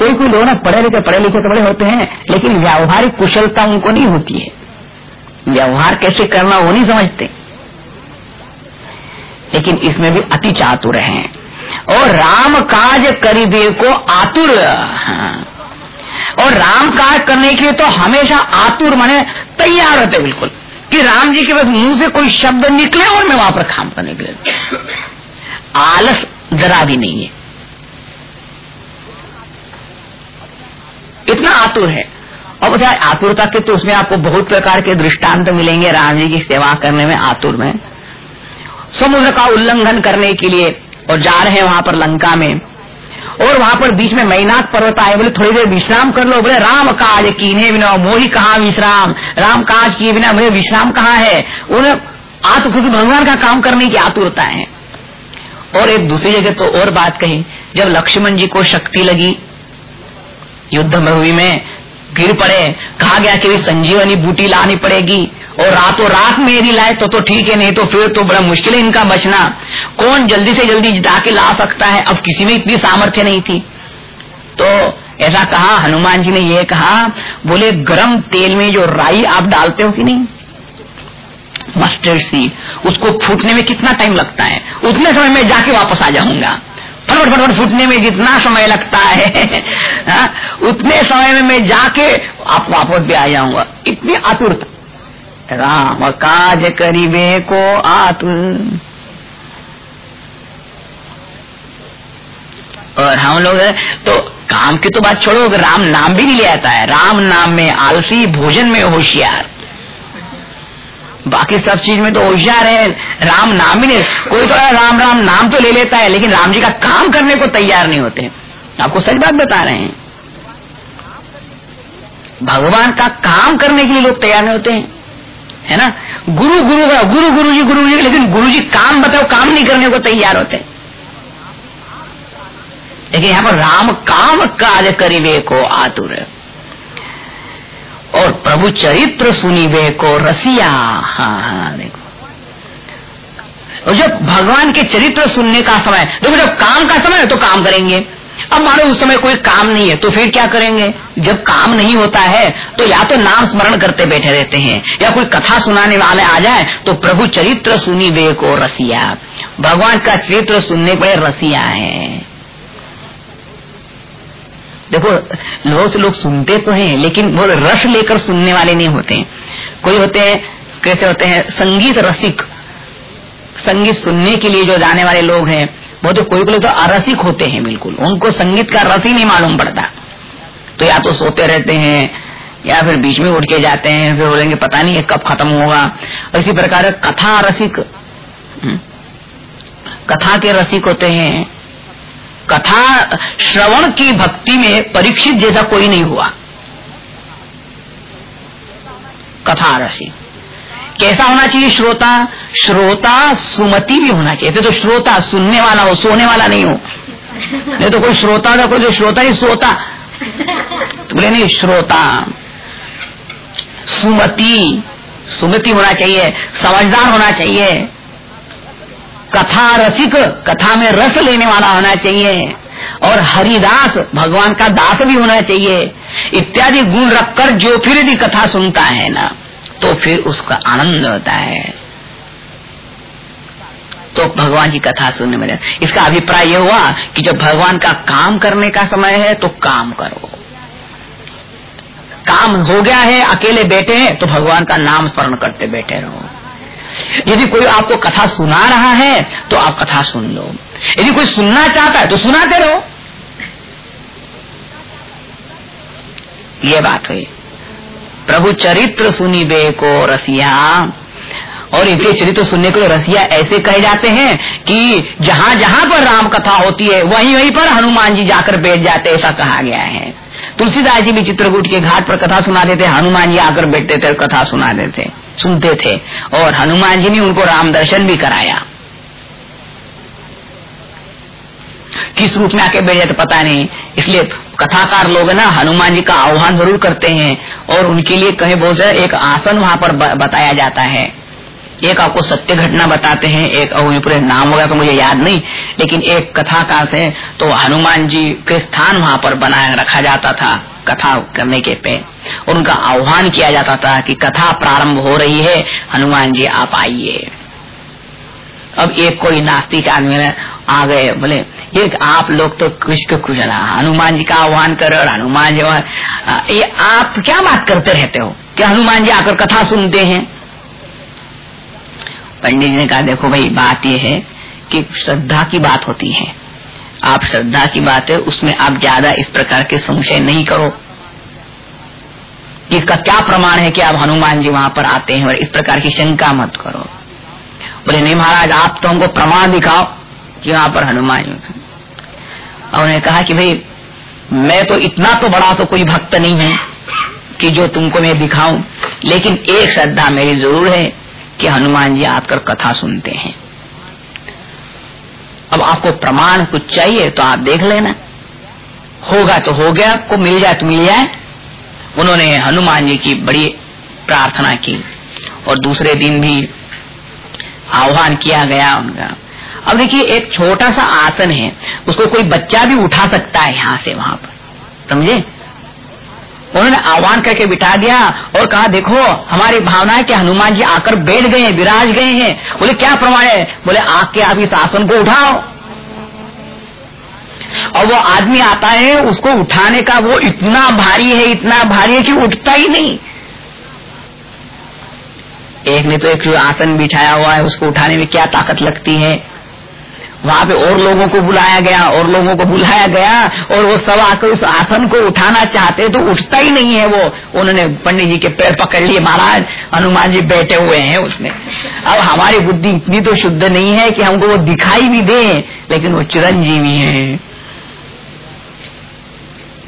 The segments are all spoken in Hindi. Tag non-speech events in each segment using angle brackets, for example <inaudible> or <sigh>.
कोई कोई लोग ना पढ़े लिखे पढ़े लिखे तो बड़े होते हैं, लेकिन व्यावहारिक कुशलता उनको नहीं होती है। व्यवहार कैसे करना वो नहीं समझते। लेकिन इसमें भी अति चातुर हैं। और राम काज करीबे को आतुर हाँ। और राम काज करने के लिए तो हमेशा आतुर माने तैयार होते बिल्कुल। कि राम जी के बस मुँह से कोई शब्द निकले और मैं वहाँ पर काम करने के लिए। आलस जरा भी नहीं है। इतना आतुर है। और बताए आतुरता के तो उसमें आपको बहुत प्रकार के दृष्टांत मिलेंगे, राम जी की सेवा करने में आतुर में। समुद्र का उल्लंघन करने के लिए और जा रहे हैं वहाँ पर लंका में। और वहाँ पर बीच में मैनाक पर्वत आए, बोले, थोड़ी देर विश्राम कर लो। बोले, राम काज कीने बिना, मोही कहा विश्राम? राम काज किए बिना मुझे विश्राम कहाँ है? उन्हें आतु क्योंकि भगवान का काम करने की आतुरता है। और एक दूसरी जगह तो और बात कही, जब लक्ष्मण जी को शक्ति लगी युद्ध भूमि में गिर पड़े। कहा गया कि संजीवनी बूटी लानी पड़ेगी। और रातों रात में यदि लाए तो तो ठीक है, नहीं तो फिर तो बड़ा मुश्किल है इनका बचना। कौन जल्दी से जल्दी जिता के ला सकता है? अब किसी में इतनी सामर्थ्य नहीं थी। तो ऐसा कहा, हनुमान जी ने यह कहा, बोले, गरम तेल में जो राई आप डालते हो कि नहीं? मस्टर्ड सीड उसको फूटने में कितना टाइम लगता है? उतने समय में जाके वापस आ जाऊँगा। फटफट फटफट फूटने में जितना समय लगता है। <laughs> हा? उतने समय में मैं जाके आप वापस भी आ जाऊँगा। इतनी आतुरता। राम काज करीबे को आतुर। और हम लोग तो काम की तो बात छोड़ो, राम नाम भी नहीं ले आता है। राम नाम में आलसी, भोजन में होशियार। बाकी सब चीज़ में तो होशियार है। राम नाम ही नहीं। कोई तो राम राम नाम तो ले लेता है, लेकिन राम जी का काम करने को तैयार नहीं होते। आपको सच बात बता रहे हैं। भगवान का काम करने के लिए लोग तैयार नहीं होते हैं। है ना? गुरु गुरु गुरु गुरु जी गुरु जी लेकिन गुरु जी काम बताओ, काम नहीं करने को तैयार होते। लेकिन यहाँ पर राम काम कार्य करीबे को आतुर और प्रभु चरित्र सुनीबे को रसिया। हाँ हाँ देखो। और जब भगवान के चरित्र सुनने का समय, देखो, जब काम का समय है तो काम करेंगे। अब मानो उस समय कोई काम नहीं है तो फिर क्या करेंगे? जब काम नहीं होता है तो या तो नाम स्मरण करते बैठे रहते हैं, या कोई कथा सुनाने वाले आ जाए तो प्रभु चरित्र सुनी वे को रसिया। भगवान का चरित्र सुनने के रसिया है। देखो बहुत से लोग सुनते तो हैं लेकिन वो रस लेकर सुनने वाले नहीं होते हैं। कोई होते हैं कैसे होते हैं संगीत रसिक। संगीत सुनने के लिए जो जाने वाले लोग हैं वो तो कोई कोई तो अरसिक होते हैं बिल्कुल। उनको संगीत का रस ही नहीं मालूम पड़ता। तो या तो सोते रहते हैं या फिर बीच में उठ के जाते हैं फिर बोलेंगे पता नहीं कब खत्म होगा। इसी प्रकार कथा रसिक हम्म, कथा के रसिक होते हैं। कथा श्रवण की भक्ति में परीक्षित जैसा कोई नहीं हुआ। कथा रसिक कैसा होना चाहिए श्रोता? श्रोता सुमति भी होना चाहिए। तो श्रोता सुनने वाला हो, सोने वाला नहीं हो। नहीं तो कोई श्रोता ना कोई जो श्रोता ही सोता। तो बोले, नहीं, श्रोता, सुमति सुमति होना चाहिए, समझदार होना चाहिए कथा रसिक, कथा में रस लेने वाला होना चाहिए। और हरिदास भगवान का दास भी होना चाहिए। इत्यादि गुण रखकर जो फिर यदि कथा सुनता है ना तो फिर उसका आनंद होता है। तो भगवान की कथा सुनने में इसका अभिप्राय यह हुआ कि जब भगवान का काम करने का समय है तो काम करो। काम हो गया है, अकेले बैठे हैं तो भगवान का नाम स्मरण करते बैठे रहो। यदि कोई आपको कथा सुना रहा है तो आप कथा सुन लो। यदि कोई सुनना चाहता है तो सुनाते रहो। ये बात हुई। प्रभु चरित्र सुनी बे को रसिया। और इनके चरित्र सुनने को रसिया ऐसे कहे जाते हैं कि जहाँ जहाँ पर राम कथा होती है, वहीं वहीं पर हनुमान जी जाकर बैठ जाते ऐसा कहा गया है। तुलसीदास जी भी चित्रकूट के घाट पर कथा सुना देते हनुमान जी आकर बैठते थे कथा सुना देते सुनते थे और हनुमान जी ने उनको राम दर्शन भी कराया। किस रूप में आके बैठ तो पता नहीं, इसलिए कथाकार लोग ना हनुमान जी का आह्वान ज़रूर करते हैं और उनके लिए कहीं बहुत एक आसन वहाँ पर बताया जाता है। एक आपको सत्य घटना बताते हैं, एक पूरे नाम होगा तो मुझे याद नहीं, लेकिन एक कथा का से तो हनुमान जी के स्थान वहाँ पर बनाया रखा जाता था, कथा करने के पे। और उनका आह्वान किया जाता था कि कथा प्रारंभ हो रही है, हनुमान जी आप आइए। अब एक कोई नास्तिक आदमी आ गए, बोले, ये आप लोग तो कुछ को कुछ ना हनुमान जी का आह्वान कर और हनुमान जी ये आप क्या बात करते रहते हो? कि हनुमान जी आकर कथा सुनते हैं? पंडित जी ने कहा, देखो भाई, बात यह है कि श्रद्धा की बात होती है। आप श्रद्धा की बात है, उसमें आप ज़्यादा इस प्रकार के संशय नहीं करो। इसका क्या प्रमाण है कि आप हनुमान जी वहाँ पर आते हैं और इस प्रकार की शंका मत करो। बोले, नहीं महाराज, आप तो हमको प्रमाण दिखाओ कि वहाँ पर हनुमान जी और उन्होंने कहा कि भाई, मैं तो इतना तो बड़ा तो कोई भक्त नहीं है कि जो तुमको मैं दिखाऊँ, लेकिन एक श्रद्धा मेरी ज़रूर है। कि हनुमान जी आकर कथा सुनते हैं। अब आपको प्रमाण कुछ चाहिए तो आप देख लेना। होगा तो हो गया, आपको मिल जाए तो मिल जाए। उन्होंने हनुमान जी की बड़ी प्रार्थना की और दूसरे दिन भी आह्वान किया गया उनका। अब देखिए, एक छोटा सा आसन है, उसको कोई बच्चा भी उठा सकता है यहाँ से वहाँ पर। समझे? उन्होंने आह्वान करके बिठा दिया और कहा, देखो, हमारी भावना है कि हनुमान जी आकर बैठ गए हैं, विराज गए हैं। बोले, क्या प्रमाण है? बोले आके आप इस आसन को उठाओ। और वो आदमी आता है, उसको उठाने का वो इतना भारी है, इतना भारी है कि उठता ही नहीं। एक ने तो एक आसन बिठाया हुआ है, उसको उठाने में क्या ताकत लगती है? वहाँ पे और लोगों को बुलाया गया, और लोगों को बुलाया गया, और वो सब आकर उस आसन को उठाना चाहते तो उठता ही नहीं है वो। उन्होंने पंडित जी के पैर पकड़ लिए, महाराज, हनुमान जी बैठे हुए हैं उसमें। अब हमारी बुद्धि इतनी तो शुद्ध नहीं है कि हमको वो दिखाई भी दे, लेकिन वो चिरंजीवी है।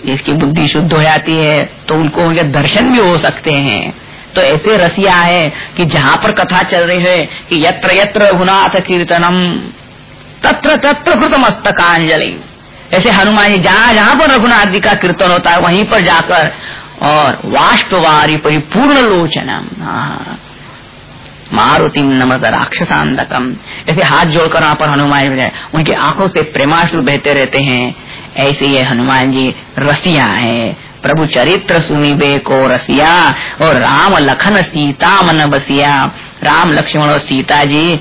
इसकी बुद्धि शुद्ध हो जाती है तो उनको उनके दर्शन भी हो सकते हैं। तो ऐसे रसिया है कि जहाँ पर कथा चल रही है कि यत्र यत्र रघुनाथ कीर्तनम। तत्र तत्र कृत मस्तकांजलि ऐसे हनुमान जी, जहाँ जहाँ पर रघुनाथ जी का कीर्तन होता है, वहीं पर जाकर और वाष्पवारी परिपूर्ण लोचनम। मारुति नमद राक्षसांदकम ऐसे हाथ जोड़कर वहाँ पर हनुमान जी उनकी आँखों से प्रेमाश्रु बहते रहते हैं। ऐसे ये हनुमान जी रसिया है। प्रभु चरित्र सुनिबे को रसिया और राम लखन सीता मन बसिया। राम लक्ष्मण और सीता जी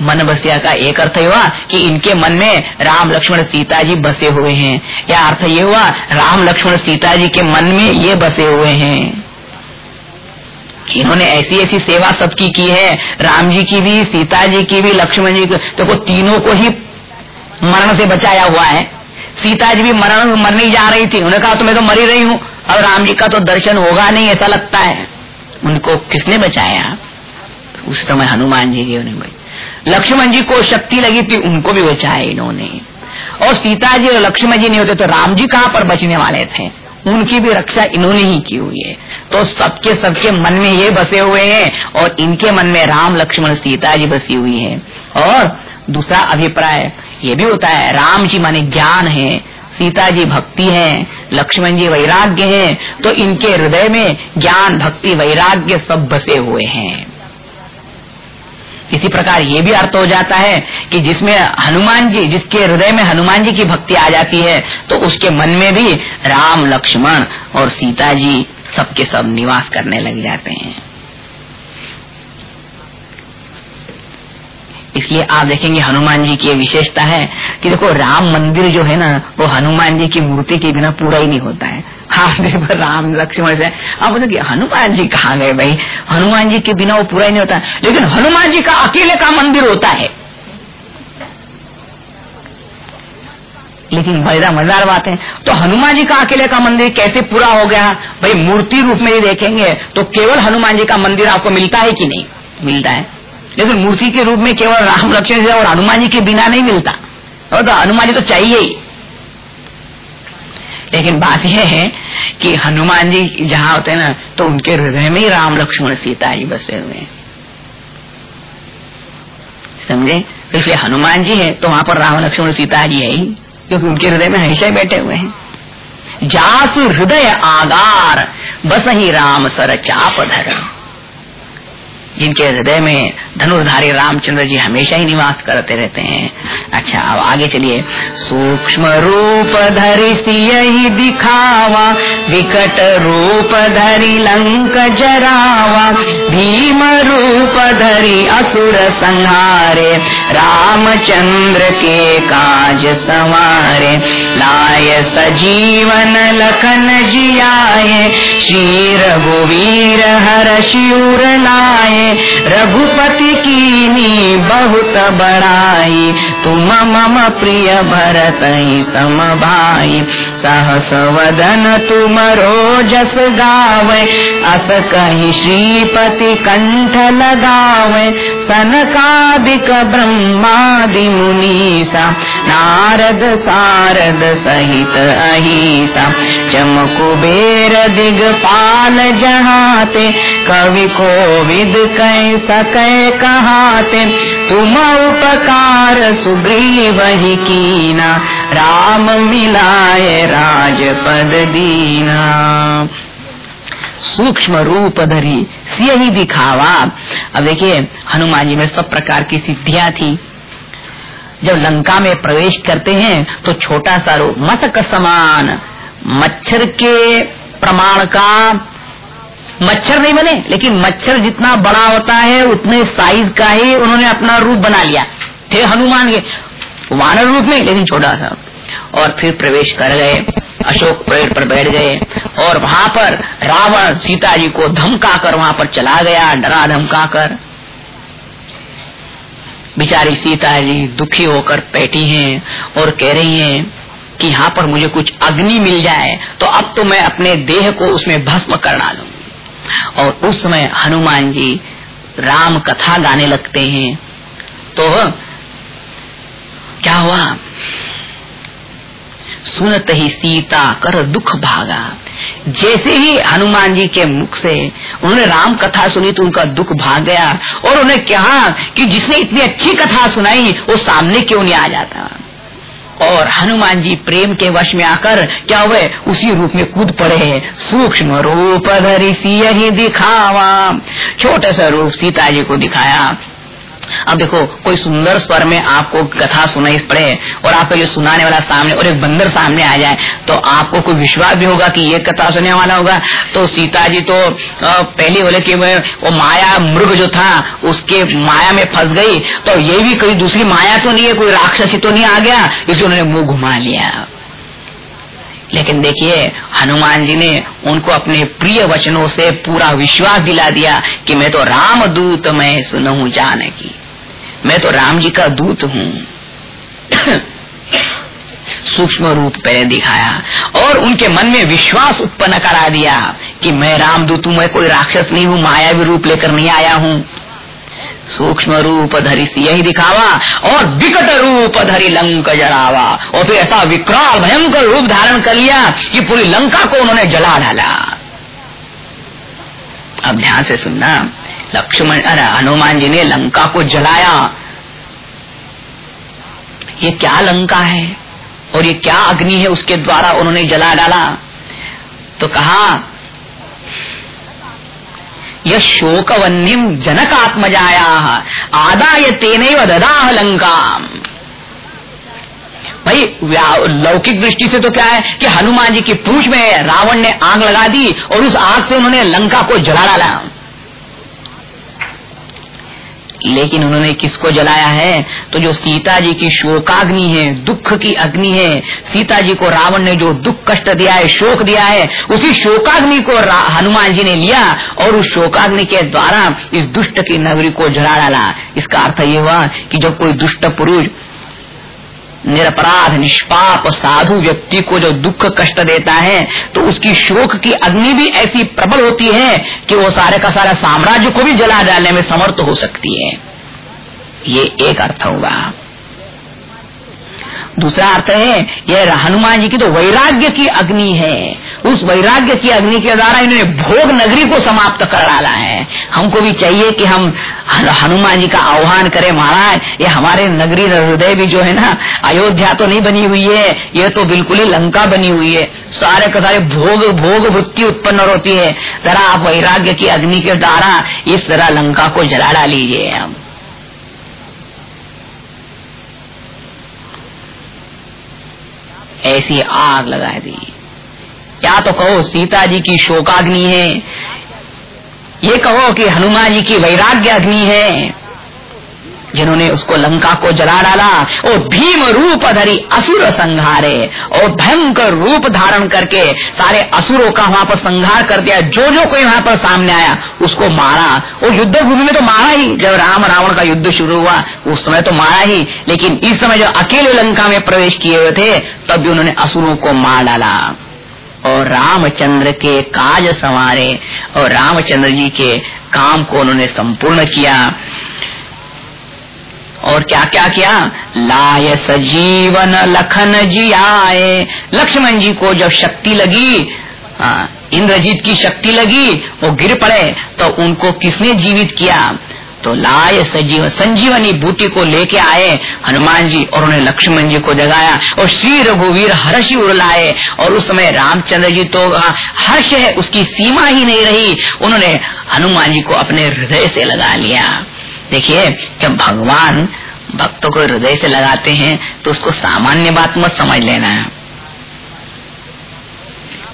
मन बसिया का एक अर्थ हुआ कि इनके मन में राम लक्ष्मण सीता जी बसे हुए हैं। या अर्थ ये हुआ, राम लक्ष्मण सीता जी के मन में ये बसे हुए हैं। इन्होंने ऐसी ऐसी सेवा सबकी की है, राम जी की भी सीता जी की भी, लक्ष्मण जी की। तो तीनों को ही मरण से बचाया हुआ है। सीता जी भी मरण, मरने जा रही थी। उन्होंने कहा तो मैं तो मरी रही हूँ। अब राम जी का तो दर्शन होगा नहीं, ऐसा लगता है। उनको किसने बचाया? उस समय हनुमान जी की उन्हें लक्ष्मण जी को शक्ति लगी थी, उनको भी बचाया इन्होंने। और सीता जी और लक्ष्मण जी नहीं होते तो राम जी कहाँ पर बचने वाले थे? उनकी भी रक्षा इन्होंने ही की हुई है। तो सबके सबके मन में ये बसे हुए हैं और इनके मन में राम, लक्ष्मण सीता जी बसी हुई है। और दूसरा अभिप्राय ये भी होता है, राम जी माने ज्ञान है सीता जी भक्ति है, लक्ष्मण जी वैराग्य है तो इनके हृदय में ज्ञान, भक्ति, वैराग्य सब बसे हुए हैं। इसी प्रकार ये भी अर्थ हो जाता है कि जिसमें हनुमान जी, जिसके हृदय में हनुमान जी की भक्ति आ जाती है तो उसके मन में भी राम, लक्ष्मण और सीता जी सबके सब निवास करने लग जाते हैं। इसलिए आप देखेंगे हनुमान जी की विशेषता है कि देखो, राम मंदिर जो है ना, वो हनुमान जी की मूर्ति के बिना पूरा ही नहीं होता है। हाँ देखो राम लक्ष्मण से। आप बोले हनुमान जी कहाँ गए भाई? हनुमान जी के बिना वो पूरा ही नहीं होता। लेकिन हनुमान जी का अकेले का मंदिर होता है। लेकिन बड़ा मज़ेदार बात है। तो हनुमान जी का अकेले का मंदिर कैसे पूरा हो गया? भाई मूर्ति रूप में ही देखेंगे तो केवल हनुमान जी का मंदिर आपको मिलता है कि नहीं? मिलता है। लेकिन मूर्ति के रूप में केवल राम लक्ष्मण और हनुमान जी के बिना नहीं मिलता। और तो हनुमान जी तो चाहिए ही। लेकिन बात यह है कि हनुमान जी जहाँ होते हैं ना तो उनके हृदय में ही राम, लक्ष्मण, सीता जी बसे हुए हैं। समझे? तो इसलिए हनुमान जी है तो वहाँ पर राम, लक्ष्मण, सीता जी है ही, क्योंकि उनके हृदय में हमेशा ही बैठे हुए हैं। जासु हृदय आगार, बस ही राम सर चाप धर। जिनके हृदय में धनुर्धारी रामचंद्र जी हमेशा ही निवास करते रहते हैं। अच्छा अब आगे चलिए। सूक्ष्म रूप धरि यही दिखावा, विकट रूप धरि लंक जरावा, भीम रूप धरि असुर संहारे, रामचंद्र के काज संवारे। लाय सजीवन लखन जियाए, श्री रघुवीर हर शिवर लाए। रघुपति की बहुत बड़ाई, तुम मम प्रिय भरत सम भाई सहस वदन तुम रोजस गावे, अस कही श्रीपति कंठ लगावे। सनकादिक ब्रह्मादि मुनीसा, नारद सारद सहित अहिसा। चमकुबेर दिगपाल जहाते, कवि को सके कहाते तुम उपकार सुग्री वही कीना। राम मिलाए राजपद दीना। सूक्ष्म रूप धरी ही दिखावा। अब देखिए, हनुमान जी में सब प्रकार की सिद्धियाँ थी। जब लंका में प्रवेश करते हैं तो छोटा सा रूप मसक समान। मच्छर के प्रमाण का मच्छर नहीं बने, लेकिन मच्छर जितना बड़ा होता है, उतने साइज़ का ही उन्होंने अपना रूप बना लिया। थे हनुमान के, वानर रूप में, लेकिन छोटा सा और फिर प्रवेश कर गए, अशोक पेड़ पर बैठ गए, और वहाँ पर रावण सीता जी को धमका कर वहाँ पर चला गया, डरा धमका कर बिचारी सीता जी दुखी होकर बैठी हैं और कह रही हैं कि यहाँ पर मुझे कुछ अग्नि मिल जाए तो अब तो मैं अपने देह को उसमें भस्म करना दूँगी और उस समय हनुमान जी राम कथा गाने लगते हैं। तो क्या हुआ? सुनत ही सीता कर दुख भागा। जैसे ही हनुमान जी के मुख से उन्होंने राम कथा सुनी तो उनका दुख भाग गया और उन्हें कहा कि जिसने इतनी अच्छी कथा सुनाई, वो सामने क्यों नहीं आ जाता? और हनुमान जी प्रेम के वश में आकर क्या हुए उसी रूप में कूद पड़े सूक्ष्म रूप धरी सी यही दिखावा, छोटे सा रूप सीता जी को दिखाया। अब देखो, कोई सुंदर स्वर में आपको कथा सुनाई पड़े और आपको ये सुनाने वाला सामने और एक बंदर सामने आ जाए तो आपको कोई विश्वास भी होगा कि ये कथा सुनने वाला होगा। तो सीता जी तो पहले बोले कि वो माया मृग जो था, उसके माया में फंस गई तो ये भी कोई दूसरी माया तो नहीं है, कोई राक्षसी तो नहीं आ गया, इसलिए उन्होंने मुँह घुमा लिया। लेकिन देखिए, हनुमान जी ने उनको अपने प्रिय वचनों से पूरा विश्वास दिला दिया कि मैं तो राम दूत मैं जान की मैं तो राम जी का दूत हूँ। सूक्ष्म रूप पहले दिखाया और उनके मन में विश्वास उत्पन्न करा दिया कि मैं रामदूत हूँ, मैं कोई राक्षस नहीं हूँ, मायावी रूप लेकर नहीं आया हूँ। सूक्ष्म रूप धरी यही दिखावा और विकट रूप धरी लंक जलावा और फिर ऐसा विकराल भयंकर रूप धारण कर लिया कि पूरी लंका को उन्होंने जला डाला। अब ध्यान से सुनना लक्ष्मण, अरे हनुमान जी ने लंका को जलाया। ये क्या लंका है? और ये क्या अग्नि है उसके द्वारा उन्होंने जला डाला? तो कहा यह शोकवन्यम जनक आत्मजाया आदाय तेन ददाह लंका भाई लौकिक दृष्टि से तो क्या है कि हनुमान जी की पूछ में रावण ने आग लगा दी और उस आग से उन्होंने लंका को जला डाला। लेकिन उन्होंने किसको जलाया है? तो जो सीता जी की शोकाग्नि है, दुख की अग्नि है, सीता जी को रावण ने जो दुख कष्ट दिया है, शोक दिया है, उसी शोकाग्नि को हनुमान जी ने लिया और उस शोकाग्नि के द्वारा इस दुष्ट की नगरी को जला डाला। इसका अर्थ ये हुआ कि जब कोई दुष्ट पुरुष निरपराध, निष्पाप साधु व्यक्ति को जो दुख कष्ट देता है तो उसकी शोक की अग्नि भी ऐसी प्रबल होती है कि वो सारे का सारा साम्राज्य को भी जला डालने में समर्थ हो सकती है। ये एक अर्थ हुआ दूसरा अर्थ है, यह हनुमान जी की तो वैराग्य की अग्नि है। उस वैराग्य की अग्नि के द्वारा इन्होंने भोग नगरी को समाप्त कर डाला है। हमको भी चाहिए कि हम हनुमान जी का आह्वान करें, महाराज, ये हमारे नगरी हृदय भी जो है ना, अयोध्या तो नहीं बनी हुई है, ये तो बिल्कुल ही लंका बनी हुई है। सारे के सारे भोग भोग वृत्ति उत्पन्न होती है। जरा आप वैराग्य की अग्नि के द्वारा इस तरह लंका को जला डालीजिए हम। ऐसी आग लगा दी। या तो कहो, सीता जी की शोकाग्नि है। ये कहो कि हनुमान जी की वैराग्य अग्नि है। जिन्होंने उसको लंका को जला डाला और भीम रूप धरी असुर संहारे और भयंकर रूप धारण करके सारे असुरों का वहाँ पर संहार कर दिया, जो जो कोई वहाँ पर सामने आया, उसको मारा। और युद्ध भूमि में तो मारा ही, जब राम रावण का युद्ध शुरू हुआ, उस समय तो मारा ही, लेकिन इस समय जब अकेले लंका में प्रवेश किए हुए थे, तब भी उन्होंने असुरों को मार डाला। और रामचंद्र के काज संवारे, और रामचंद्र जी के काम को उन्होंने संपूर्ण किया। और क्या क्या किया? लाय सजीवन लखन जी आए लक्ष्मण जी को जब शक्ति लगी इंद्रजीत की शक्ति लगी, वो गिर पड़े तो उनको किसने जीवित किया? तो लाए सजीव, संजीवनी बूटी को लेके आए हनुमान जी और उन्हें लक्ष्मण जी को जगाया और श्री रघुवीर हर्ष उड़लाए और उस समय रामचंद्र जी तो हर्ष है, उसकी सीमा ही नहीं रही। उन्होंने हनुमान जी को अपने हृदय से लगा लिया। देखिए, जब भगवान भक्तों को हृदय से लगाते हैं तो उसको सामान्य बात मत समझ लेना है।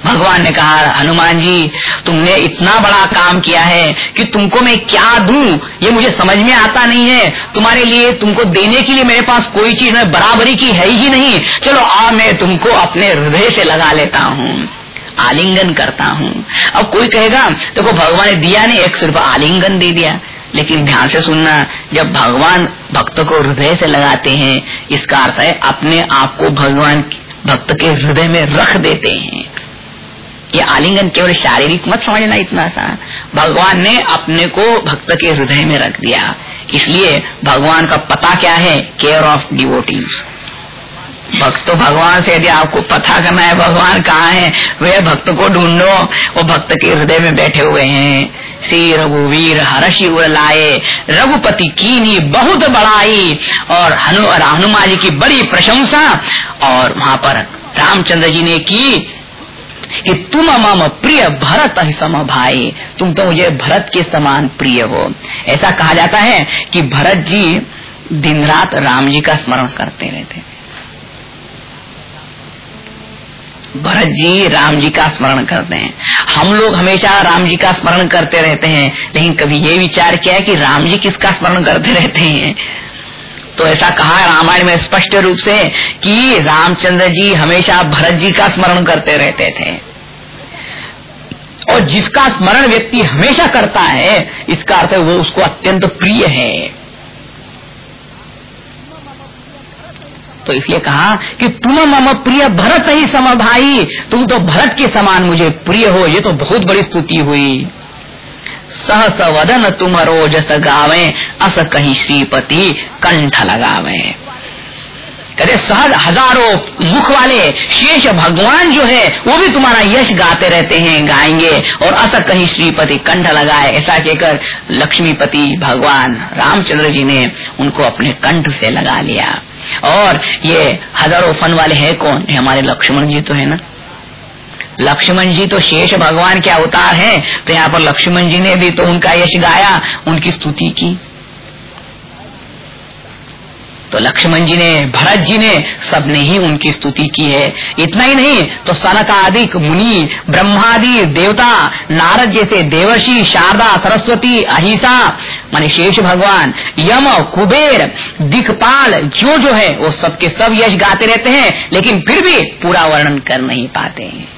भगवान ने कहा, हनुमान जी, तुमने इतना बड़ा काम किया है कि तुमको मैं क्या दूँ? ये मुझे समझ में आता नहीं है। तुम्हारे लिए, तुमको देने के लिए मेरे पास कोई चीज़ में बराबरी की है ही नहीं। चलो आ मैं तुमको अपने हृदय से लगा लेता हूँ, आलिंगन करता हूँ। अब कोई कहेगा, देखो तो भगवान ने दिया नहीं, एक सिर्फ़ आलिंगन दे दिया। लेकिन ध्यान से सुनना, जब भगवान भक्त को हृदय से लगाते हैं, इसका अर्थ है अपने आप को भगवान भक्त के हृदय में रख देते हैं। ये आलिंगन केवल शारीरिक मत समझना इतना सा। भगवान ने अपने को भक्त के हृदय में रख दिया। इसलिए भगवान का पता क्या है? केयर ऑफ़ डिवोटीज भक्त भगवान से, यदि आपको पता करना है, भगवान कहाँ है? वे भक्त को ढूंढो। वो भक्त के हृदय में बैठे हुए हैं। श्री रघुवीर हर्षि लाए, रघुपति कीनी बहुत बड़ाई, और हनु हनुमान जी की बड़ी प्रशंसा, और वहाँ पर रामचंद्र जी ने की कि तुम मम प्रिय भरत सम भाई, तुम तो मुझे भरत के समान प्रिय हो। ऐसा कहा जाता है कि भरत जी दिन रात राम जी का स्मरण करते रहते भरत जी राम जी का स्मरण करते हैं। हम लोग हमेशा राम जी का स्मरण करते रहते हैं, लेकिन कभी ये विचार किया है कि राम जी किसका स्मरण करते रहते हैं? तो ऐसा कहा रामायण में स्पष्ट रूप से कि रामचंद्र जी हमेशा भरत जी का स्मरण करते रहते थे। और जिसका स्मरण व्यक्ति हमेशा करता है, इसका अर्थ वो उसको अत्यंत प्रिय है। तो इसलिए कहा कि तुम मम प्रिय भरत ही सम भाई तुम तो भरत के समान मुझे प्रिय हो, ये तो बहुत बड़ी स्तुति हुई। सहस वदन तुम रोजस गावे, अस कहीं श्रीपति कंठ लगावे। कहते, सहज हज़ारों मुख वाले शेष भगवान जो है, वो भी तुम्हारा यश गाते रहते हैं, गाएँगे, और अस कहीं श्रीपति कंठ लगाए। ऐसा कहकर लक्ष्मीपति भगवान रामचंद्र जी ने उनको अपने कंठ से लगा लिया। और ये हज़ारों फन वाले हैं कौन? है हमारे लक्ष्मण जी तो है ना? लक्ष्मण जी तो शेष भगवान के अवतार हैं तो यहाँ पर लक्ष्मण जी ने भी तो उनका यश गाया, उनकी स्तुति की। तो लक्ष्मण जी ने भरत जी ने सबने ही उनकी स्तुति की है। इतना ही नहीं तो सनक आदि मुनि, ब्रह्मादि, देवता, नारद जैसे देवर्षि, शारदा, सरस्वती, अहिसा, माने शेष भगवान, यम, कुबेर, दिखपाल जो जो है, वो सबके सब यश गाते रहते हैं, लेकिन फिर भी पूरा वर्णन कर नहीं पाते हैं।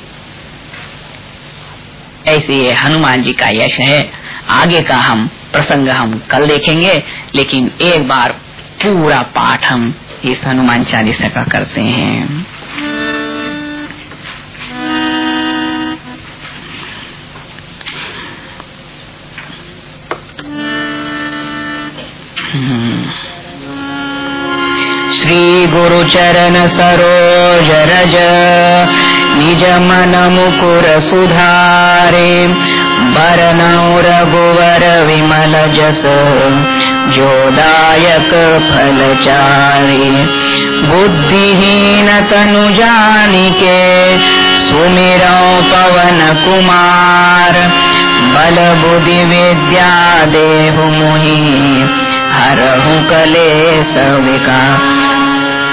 ऐसे ये हनुमान जी का यश है। आगे का हम प्रसंग हम कल देखेंगे, लेकिन एक बार पूरा पाठ हम इस हनुमान चालीसा का करते हैं। श्री गुरु चरण सरोज रज, निज मन मुकुर सुधारे, बरनौ रघुवर विमल जस। जोदायक फल चारे बुद्धिहीन तनु जानिके सुमिरौ पवन कुमार। बल बुद्धि विद्या देहु मुहि हरहु कले सविका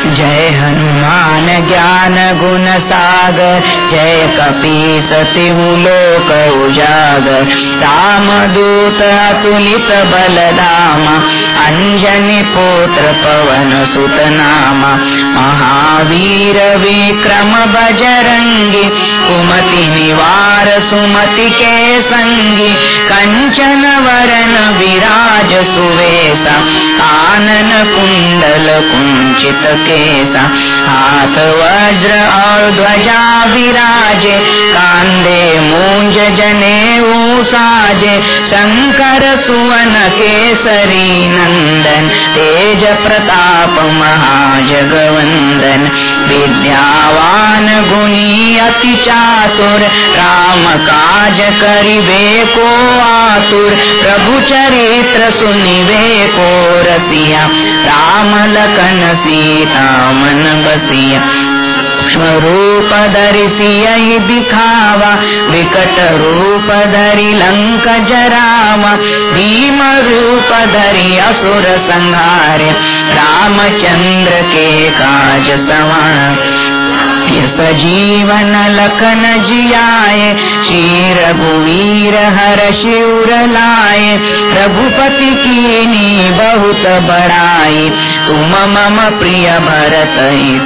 जय हनुमान ज्ञान गुण सागर जय कपी सति लोक उजागर। राम दूत अतुलित बल रामा अंजनी पुत्र पवन सुत नामा। महावीर विक्रम बजरंगी कुमति निवार सुमति के संगी। कंचन वरन विराज सुवेशा कानन कुंडल कुंचित केसा। हाथ, वज्र और ध्वजा विराजे कांदे मूंज, जने साजे शंकर, सुवन, केसरी, नंदन, तेज प्रताप, महाजगवंदन। विद्यावान गुणी अति चातुर, राम काज करिबे को आतुर। प्रभु चरित्र सुनिबे को रसिया। राम लखन सीता मन बसिया रूप धरि दिखावा, विकट रूप धरि लंक जरावा, भीम रूप धरि असुर संहारे, रामचंद्र के काज सवार। सजीवन लखन जियाए श्री रघुवीर हर शिवर लाए रघुपति की बहुत बड़ाई, तुम मम प्रिय भरत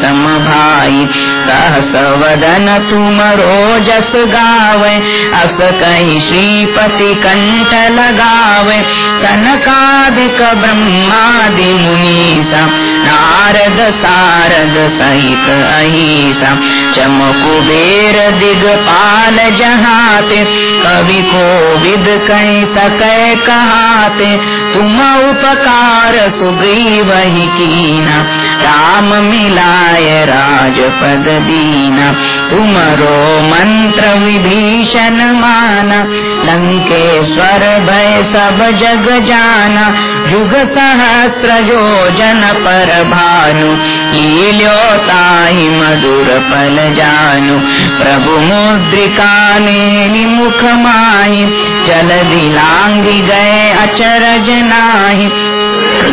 सम भाई सहस वदन तुम रोजस गावे, अस कही श्रीपति कंठ लगावे, सनकादिक ब्रह्मादि मुनीसा, नारद सारद सहित अहिसा। चमकुबेर दिगपाल जहाते, कवि को विद कहीं सकै कहाते। तुम उपकार सुग्रीव ही कीना, राम मिलाय राजपद दीना। तुमरो मंत्र विभीषण माना, लंकेश्वर भय सब जग जाना। युग सहस्र जो जन पर भानु लील्यो ताहि मधुर फल जानु प्रभु मुद्रिका ने मुख माही जल दिलांगी गए अचरज नाही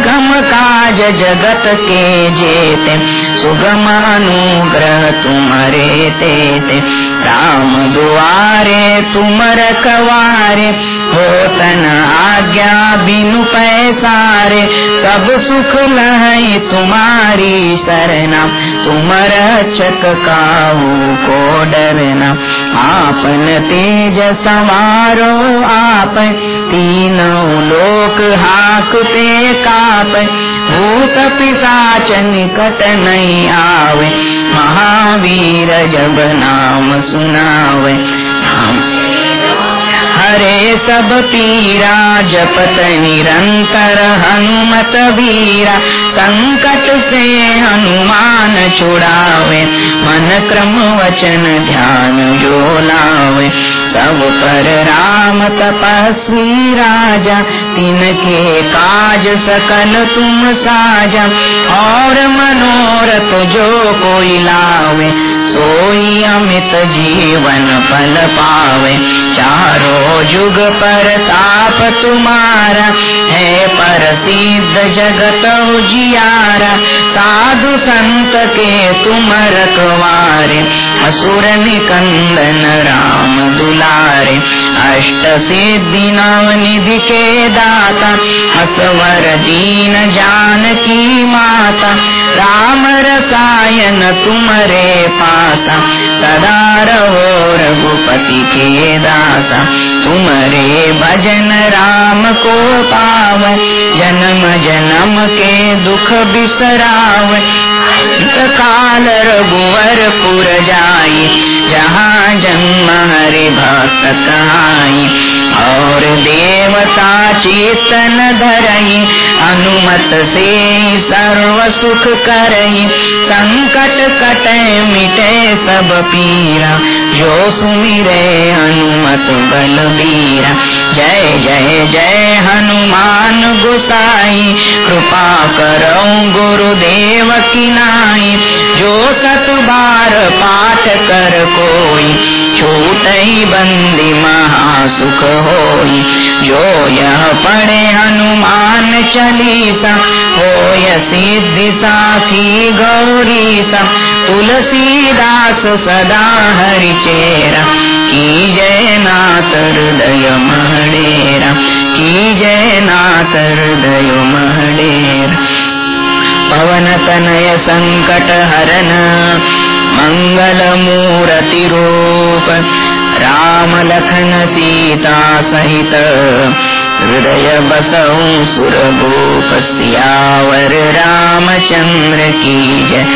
गम काज जगत के जेते, सुगम अनुग्रह तुम्हारे तेते राम दुआरे तुम रखवारे होतन आज्ञा बिनु पैसारे सब सुख लहई तुम्हारी सरना तुम रक्षक काहू को डरना। आपन तेज सवारो आप तीनों लोक हाकते काप। भूत पिशाच निकट नहीं आवे। महावीर जब नाम सुनावे। हरे सब पीरा, जपत निरंतर हनुमत वीरा। संकट से हनुमान छुड़ावे, मन क्रम वचन ध्यान जो लावे। सब पर राम तपस्वी राजा, तिनके काज सकल तुम साजा। और मनोरथ जो कोई लावे, सोई अमित जीवन फल पावे। चारों जुग पर ताप तुम्हारा, है पर सिद्ध जगत उजियारा। साधु संत के तुम रखवारे, असुर निकंदन राम दुलारे। अष्ट सिद्धि नव निधि के दाता असवर दीन जान की माता। राम रसायन तुमरे पासा, सदा रहो रघुपति के दासा। तुमरे भजन राम को पाव जन्म जन्म के दुख बिसराव काल रघुवर पुर जाई, जहाँ जन्म हरि भक्त आई और देवता चेतन धरई, अनुमत से सर्व सुख करई। संकट कटे मिटे सब पीरा, जो सुमिरे हनुमत बलबीरा। जय जय जय हनुमान गुसाई। कृपा करो गुरुदेव की नाई। जो सत बार पाठ कर कोई छूट बंदी महासुख होई। जो यह पढ़े हनुमान चालीसा हो सिद्धि साखी गौरी सा तुलसीदास सदा हरि चेरा। की जय हृदय महडेर की जय नादय महडेर पवनतनय सङ्कटहरण मङ्गलमूरतिरूप रामलखन सीता सहित। हृदय बसऊ सुरभूप सियावर रामचंद्र की जय।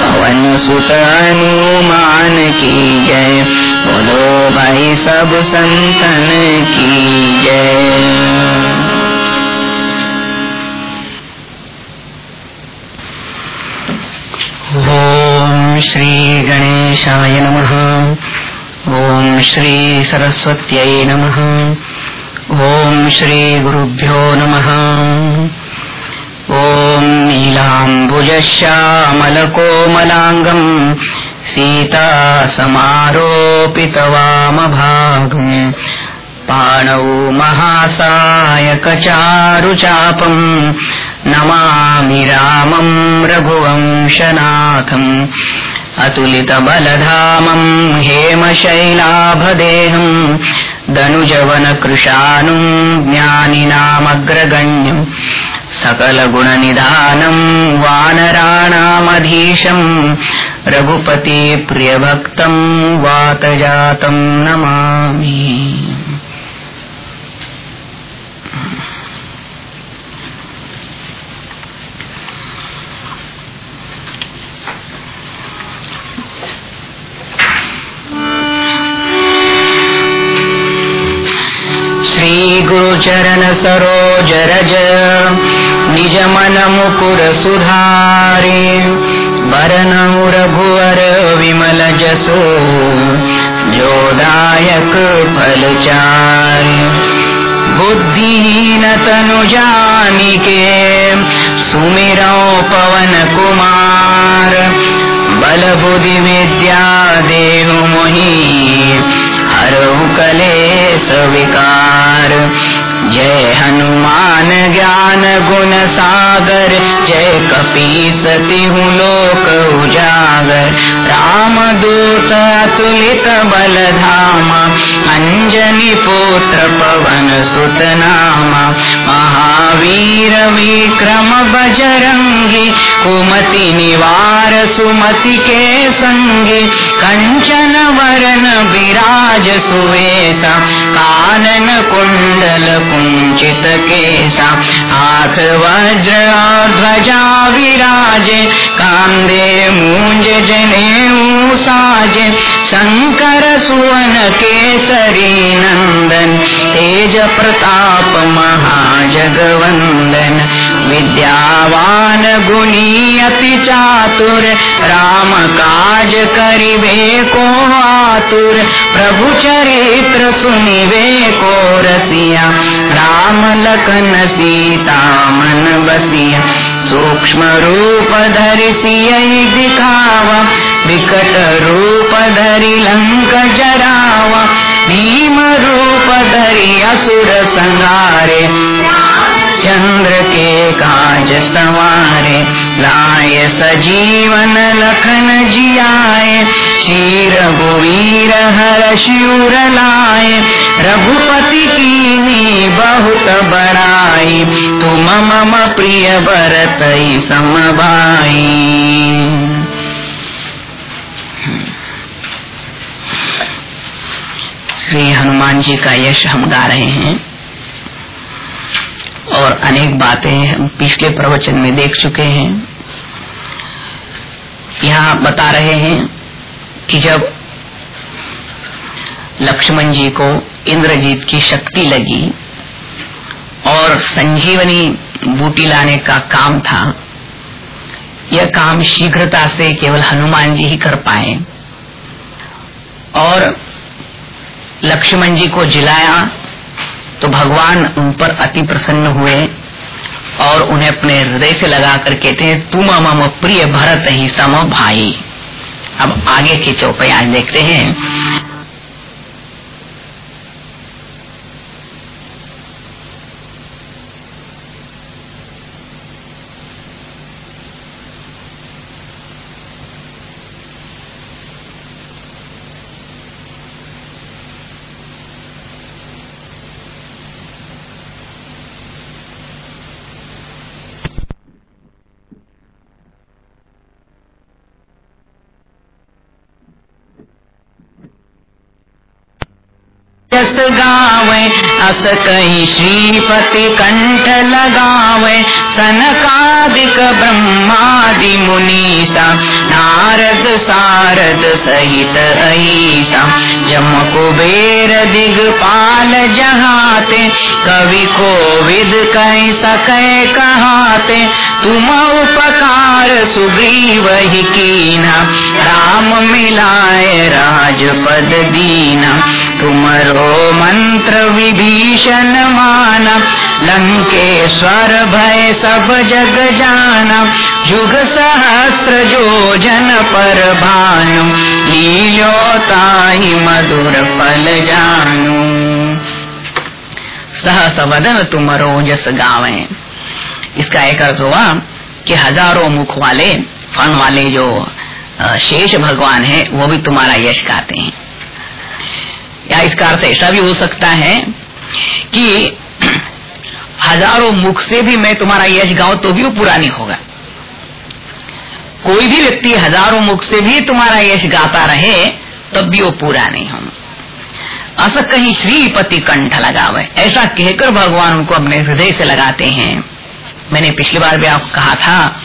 पवन सुत हनुमान की जय। बोलो भाई सब संतन की जय। ॐ श्रीगणेशाय नमः। ॐ श्रीसरस्वत्यै नमः। ॐ श्रीगुरुभ्यो नमः। ॐ नीलाम्बुजश्यामलकोमलाङ्गम् सीतासमारोपितवामभागम् पाणौ महासायकचारुचापम् नमामि रामम् रघुवंशनाथम् अतुलितबलधामम् हेमशैलाभदेहम् दनुजवनकृशानुम् ज्ञानिनामग्रगण्यम् सकलगुणनिधानम् वानराणामधीशम् रघुपति प्रियभक्तम् वातजातम् नमामि। सरोज रज निज मन मुकुर सुधारे वरनऊ रघुवर विमल जसो। जोदायक फल चार। बुद्धिहीन तनु जानिके सुमिरो पवन कुमार। बल बुद्धि विद्या देहु मोही हरहु कलेश विकार। जय हनुमान ज्ञान गुण सागर, जय कपी सती हूँ लोक उजागर। राम दूत अतुलित बल धामा अंजनी पुत्र पवन सुत नामा। महावीर विक्रम बजरंगी, कुमति निवार सुमति के संगी। कंचन वरन विराज सुवेशा, कानन कुंडल कुंचित केसा। हाथ, वज्र ध्वजा विराजे। कांदे, मूंज, जने साजे शंकर, सुवन, केसरी, नंदन। तेज प्रताप, महाजगवंदन। विद्यावान गुणी अति चातुर, राम काज करिबे को आतुर, प्रभु चरित्र सुनिबे को रसिया, राम लखन सीता मन बसिया, सूक्ष्म रूप धरि सियहि दिखावा, विकट रूप धरि लंक जरावा, भीम रूप धरि असुर संहारे चंद्र के काज सवारे लाय सजीवन लखन जियाए शीर गुवीर हर शिवर लाए, रघुपति की बहुत बड़ाई, तुम मम प्रिय भरत समबाई श्री हनुमान जी का यश हम गा रहे हैं। और अनेक बातें हम पिछले प्रवचन में देख चुके हैं। यहाँ बता रहे हैं कि जब लक्ष्मण जी को इंद्रजीत की शक्ति लगी और संजीवनी बूटी लाने का काम था, यह काम शीघ्रता से केवल हनुमान जी ही कर पाए। और लक्ष्मण जी को जिलाया तो भगवान उन पर अति प्रसन्न हुए और उन्हें अपने हृदय से लगा कर कहते हैं तुम मम प्रिय भरत ही सम भाई। अब आगे की चौपाई आज देखते हैं। जस गावे अस कई श्रीपति कंठ लगावे। सनकादिक ब्रह्मादि मुनीसा, नारद सारद सहित ऐसा। जम कुबेर दिगपाल जहाते, कवि को विद कह सके कहाते। तुम उपकार सुग्रीव ही कीना, राम मिलाए राजपद दीना। तुमरो मंत्र विभीषण माना, लंकेश्वर भय सब जग जाना युग सहस्र जो जन पर भानु। लीलो ताई मधुर फल जानू। सहस वदन तुमरो जस गावे। इसका एक अर्थ हुआ कि हज़ारों मुख वाले, फन वाले जो शेष भगवान है, वो भी तुम्हारा यश गाते हैं। या इसका अर्थ ऐसा भी हो सकता है कि हज़ारों मुख से भी मैं तुम्हारा यश गाऊं तो भी वो पूरा नहीं होगा। कोई भी व्यक्ति हज़ारों मुख से भी तुम्हारा यश गाता रहे, तब भी वो पूरा नहीं हो अस कहीं श्रीपति कंठ लगावे, ऐसा कहकर भगवान उनको अपने हृदय से लगाते हैं। मैंने पिछली बार भी आपको कहा था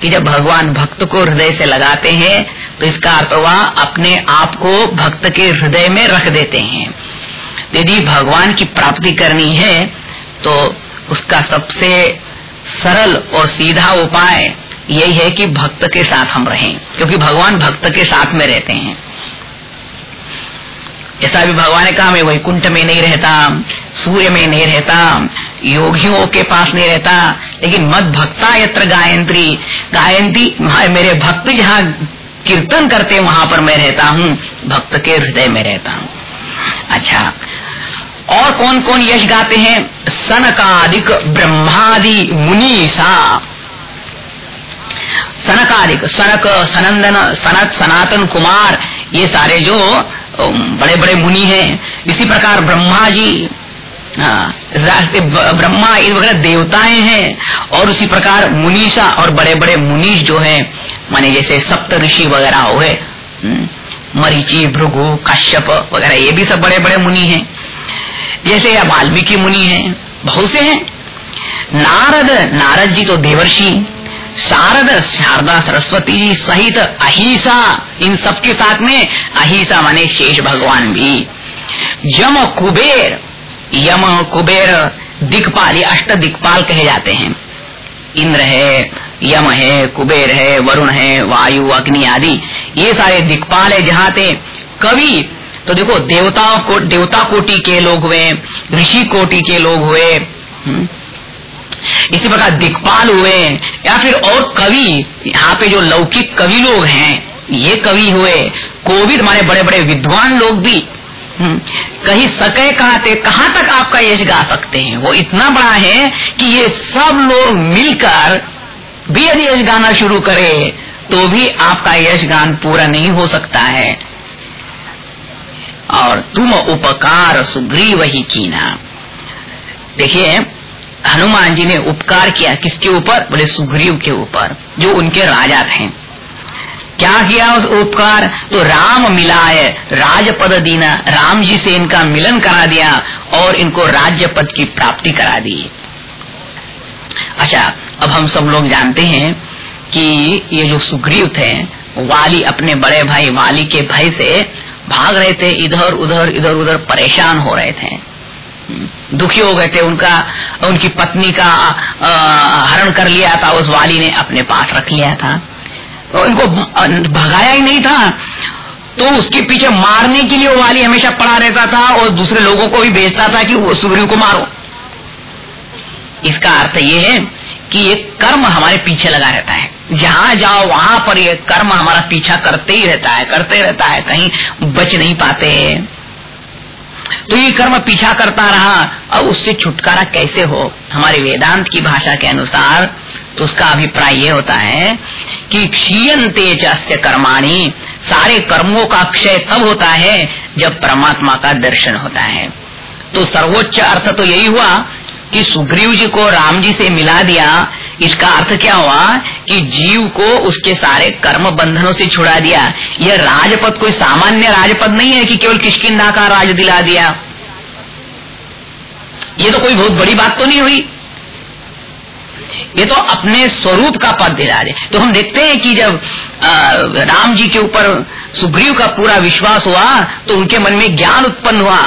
कि जब भगवान भक्त को हृदय से लगाते हैं तो इसका अर्थ हुआ अपने आप को भक्त के हृदय में रख देते हैं। यदि भगवान की प्राप्ति करनी है तो उसका सबसे सरल और सीधा उपाय यही है कि भक्त के साथ हम रहें, क्योंकि भगवान भक्त के साथ में रहते हैं। ऐसा भी भगवान ने कहा, मैं वैकुंठ में नहीं रहता, सूर्य में नहीं रहता, योगियों के पास नहीं रहता, लेकिन मत भक्ता यत्र गायंत्री। गायंती मेरे भक्त जहाँ कीर्तन करते, वहाँ पर मैं रहता हूँ, भक्त के हृदय में रहता हूँ। अच्छा और कौन कौन यश गाते हैं? सनकादिक ब्रह्मादि मुनीसा। सनकादिक, सनक, सनंदन, सनक, सनातन कुमार, ये सारे जो बड़े बड़े मुनि हैं। इसी प्रकार ब्रह्मा जी ब्रह्मा इन वगैरह देवताएँ हैं। और उसी प्रकार मुनीषा और बड़े बड़े मुनीष जो हैं, माने जैसे सप्त ऋषि वगैरह हुए मरीची, भृगु, कश्यप वगैरह, ये भी सब बड़े बड़े मुनि हैं। जैसे या वाल्मीकि मुनि हैं, बहुत से हैं। नारद नारद जी तो देवर्षि, शारद, शारदा सरस्वती जी सहित अहिसा, इन सबके साथ में अहिसा माने शेष भगवान भी। यम कुबेर यम कुबेर दिक्पाल, ये अष्ट दिक्पाल कहे जाते हैं। इंद्र है, यम है, कुबेर है, वरुण है, वायु, अग्नि आदि, ये सारे दिक्पाल है जहाँ थे कवि तो देखो देवताओं को देवता कोटि के लोग हुए ऋषि कोटि के लोग हुए हम्म, इसी प्रकार दिक्पाल हुए या फिर और कवि यहाँ पे जो लौकिक कवि लोग हैं ये कवि हुए कोविद माने बड़े बड़े विद्वान लोग भी हम्म, कहीं सके कहते कहाँ तक आपका यश गा सकते हैं? वो इतना बड़ा है कि ये सब लोग मिलकर भी यदि यश गाना शुरू करे तो भी आपका यश गान पूरा नहीं हो सकता है। और तुम उपकार सुग्रीव ही कीना। देखिए, हनुमान जी ने उपकार किया किसके ऊपर? बोले, सुग्रीव के ऊपर, जो उनके राजा थे। क्या किया उस उपकार? तो राम मिलाए, राजपद दीना। राम जी से इनका मिलन करा दिया और इनको राज्य पद की प्राप्ति करा दी। अच्छा अब हम सब लोग जानते हैं कि ये जो सुग्रीव थे, वाली अपने बड़े भाई वाली के भय से भाग रहे थे, इधर, उधर इधर, उधर परेशान हो रहे थे। दुखी हो गए थे, उनका, उनकी पत्नी का हरण कर लिया था, उस वाली ने अपने पास रख लिया था। उनको भगाया ही नहीं था। तो उसके पीछे मारने के लिए वो वाली हमेशा पड़ा रहता था और दूसरे लोगों को भी भेजता था कि वो सुग्रीव को मारो। इसका अर्थ ये है कि ये कर्म हमारे पीछे लगा रहता है। जहाँ जाओ, वहाँ पर ये कर्म हमारा पीछा करते ही रहता है, करते रहता है, कहीं बच नहीं पाते। तो ये कर्म पीछा करता रहा, अब उससे छुटकारा कैसे हो? हमारे वेदांत की भाषा के अनुसार तो उसका अभिप्राय ये होता है कि क्षीयन तेज अस्य कर्माणी, सारे कर्मों का क्षय तब होता है जब परमात्मा का दर्शन होता है। तो सर्वोच्च अर्थ तो यही हुआ कि सुग्रीव जी को राम जी से मिला दिया इसका अर्थ क्या हुआ कि जीव को उसके सारे कर्म बंधनों से छुड़ा दिया। यह राजपद कोई सामान्य राजपद नहीं है कि केवल किशकिंदा का राज दिला दिया। ये तो कोई बहुत बड़ी बात तो नहीं हुई। ये तो अपने स्वरूप का पद दिला दे तो हम देखते हैं कि जब आ, राम जी के ऊपर सुग्रीव का पूरा विश्वास हुआ तो उनके मन में ज्ञान उत्पन्न हुआ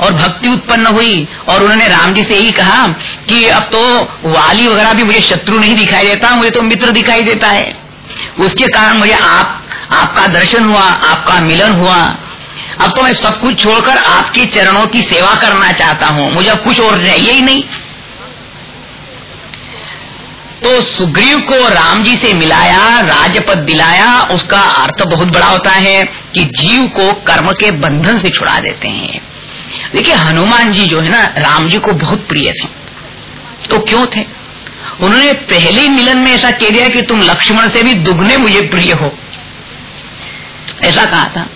और भक्ति उत्पन्न हुई और उन्होंने राम जी से यही कहा कि अब तो वाली वगैरह भी मुझे शत्रु नहीं दिखाई देता मुझे तो मित्र दिखाई देता है। उसके कारण मुझे आप आपका दर्शन हुआ आपका मिलन हुआ। अब तो मैं सब कुछ छोड़कर आपके चरणों की सेवा करना चाहता हूँ। मुझे अब कुछ और चाहिए ही नहीं। तो सुग्रीव को राम जी से मिलाया, राजपद दिलाया, उसका अर्थ बहुत बड़ा होता है कि जीव को कर्म के बंधन से छुड़ा देते हैं। देखिए, हनुमान जी जो है ना, राम जी को बहुत प्रिय थे। तो क्यों थे? उन्होंने पहले मिलन में ऐसा कह दिया कि तुम लक्ष्मण से भी दुगने मुझे प्रिय हो। ऐसा कहा था।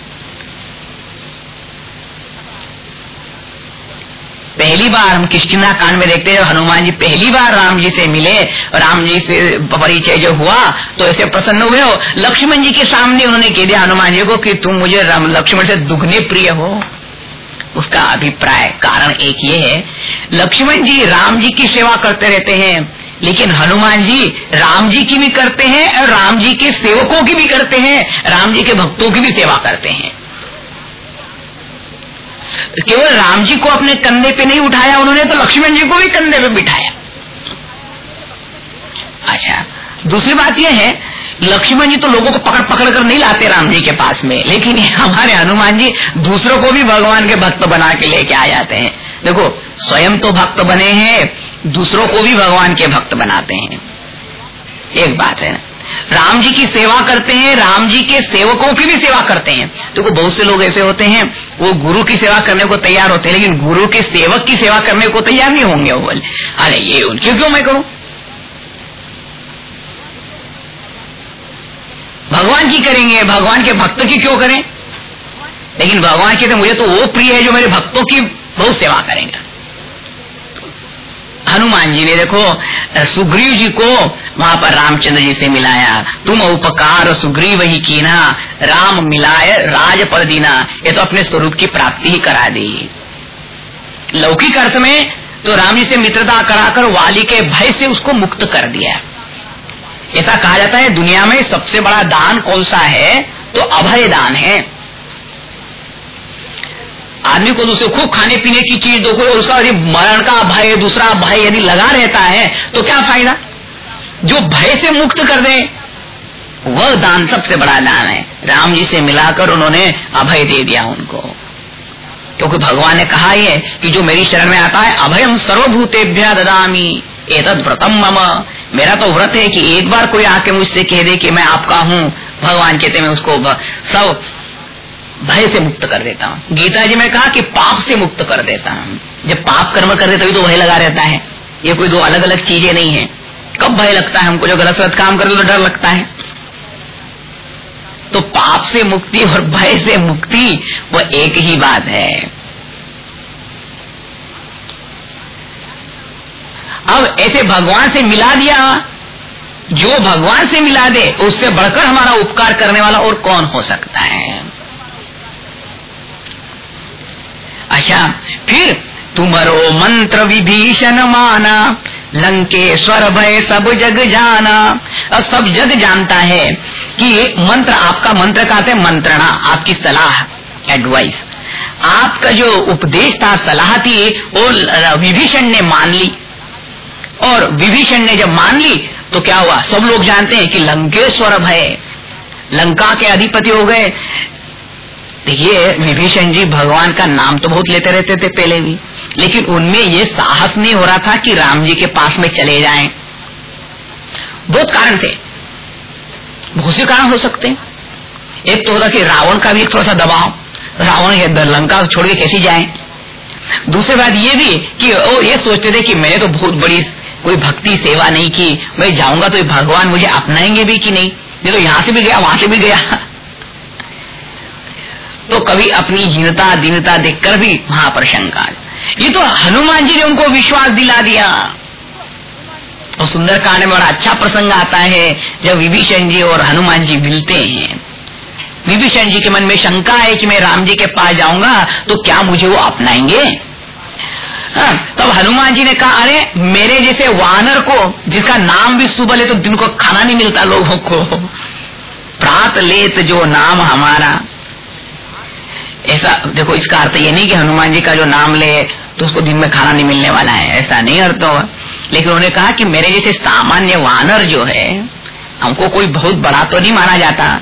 पहली बार हम किशकिना कांड में देखते हैं हनुमान जी पहली बार राम जी से मिले, राम जी से परिचय जो हुआ तो ऐसे प्रसन्न हुए हो। लक्ष्मण जी के सामने उन्होंने कह दिया, हनुमान जी को कि तुम मुझे लक्ष्मण से दुगने प्रिय हो। उसका अभिप्राय, कारण एक ये है, लक्ष्मण जी राम जी की सेवा करते रहते हैं, लेकिन हनुमान जी राम जी की भी करते हैं और राम जी के सेवकों की भी करते हैं, राम जी के भक्तों की भी सेवा करते हैं। केवल राम जी को अपने कंधे पे नहीं उठाया, उन्होंने तो लक्ष्मण जी को भी कंधे पे बिठाया। अच्छा दूसरी बात यह है, लक्ष्मण जी तो लोगों को पकड़ पकड़ कर नहीं लाते राम जी के पास में, लेकिन हमारे हनुमान जी दूसरों को भी भगवान के भक्त बना के लेके आ जाते हैं। देखो, स्वयं तो भक्त बने हैं, दूसरों को भी भगवान के भक्त बनाते हैं। एक बात है ना राम जी की सेवा करते हैं, राम जी के सेवकों की भी सेवा करते हैं। देखो तो बहुत से लोग ऐसे होते हैं, वो गुरु की सेवा करने को तैयार होते हैं, लेकिन गुरु के सेवक की सेवा करने को तैयार नहीं होंगे वो बोले। अरे, ये उनकी क्यों मैं करूँ? भगवान की करेंगे, भगवान के भक्त की क्यों करें? लेकिन भगवान के तो मुझे तो वो प्रिय है जो मेरे भक्तों की बहुत सेवा करेंगे। हनुमान जी ने देखो सुग्रीव जी को वहाँ पर रामचंद्र जी से मिलाया। तुम उपकार सुग्रीव ही कीना, राम मिलाए राज पर दीना। ये तो अपने स्वरूप की प्राप्ति ही करा दी। लौकिक अर्थ में तो राम जी से मित्रता कराकर वाली के भय से उसको मुक्त कर दिया। ऐसा कहा जाता है, दुनिया में सबसे बड़ा दान कौन सा है? तो अभय दान है। आदमी को दूसरे, खूब खाने पीने की चीज़ दो, कोई उसका यदि मरण का भय, दूसरा भय यदि लगा रहता है तो क्या फ़ायदा? जो भय से मुक्त कर दे, वह दान सबसे बड़ा दान है। राम जी से मिलाकर उन्होंने अभय दे दिया उनको। क्योंकि भगवान ने कहा ही है कि जो मेरी शरण में आता है अभयम सर्वभूतेभ्य ददामी, एतद व्रतम मम। मेरा तो व्रत है कि एक बार कोई आके मुझसे कह दे कि मैं आपका हूँ। भगवान कहते मैं उसको सब भय से मुक्त कर देता हूँ। गीता जी में कहा कि पाप से मुक्त कर देता हूँ। जब पाप कर्म कर दे तभी तो भय लगा रहता है। ये कोई दो अलग अलग चीज़ें नहीं है। कब भय लगता है? हमको जो गलत गलत काम कर दो तो डर लगता है। तो पाप से मुक्ति और भय से मुक्ति, वो एक ही बात है। अब ऐसे भगवान से मिला दिया। जो भगवान से मिला दे, उससे बढ़कर हमारा उपकार करने वाला और कौन हो सकता है? अच्छा फिर तुमरो मंत्र विभीषण माना, लंकेश्वर भय सब जग जाना। और सब जग जानता है कि मंत्र आपका मंत्र कहते हैं, मंत्रणा, आपकी सलाह एडवाइस आपका जो उपदेश था, सलाह थी, वो विभीषण ने मान ली। और विभीषण ने जब मान ली तो क्या हुआ? सब लोग जानते हैं कि लंकेश्वर भय, लंका के अधिपति हो गए देखिए विभीषण जी भगवान का नाम तो बहुत लेते रहते थे पहले भी। लेकिन उनमें ये साहस नहीं हो रहा था कि राम जी के पास में चले जाएँ। बहुत कारण थे। बहुत से कारण हो सकते हैं। एक तो होता कि रावण का भी एक थोड़ा सा दबाव। रावण ये लंका छोड़ के कैसी जाए? दूसरी बात ये भी कि वो ये सोचते थे कि मैंने तो बहुत बड़ी कोई भक्ति सेवा नहीं की। मैं जाऊँगा तो भगवान मुझे अपनाएँगे भी कि नहीं? ये तो यहाँ से भी गया, वहाँ से भी गया। तो कभी अपनी हीनता दीनता देखकर भी वहाँ पर शंका ये तो हनुमान जी ने उनको विश्वास दिला दिया। और सुंदर कांड में बड़ा अच्छा प्रसंग आता है जब विभीषण जी और हनुमान जी मिलते हैं। विभीषण जी के मन में शंका है कि मैं राम जी के पास जाऊँगा तो क्या मुझे वो अपनाएँगे? हाँ, तब हनुमान जी ने कहा अरे मेरे जैसे वानर को जिसका नाम भी सुबह ले तो दिन को खाना नहीं मिलता लोगों को। प्रात लेत जो नाम हमारा। ऐसा, देखो, इसका अर्थ ये नहीं कि हनुमान जी का जो नाम ले तो उसको दिन में खाना नहीं मिलने वाला है, ऐसा नहीं अर्थ होगा। लेकिन उन्होंने कहा कि मेरे जैसे सामान्य वानर जो है, हमको कोई बहुत बड़ा तो नहीं माना जाता।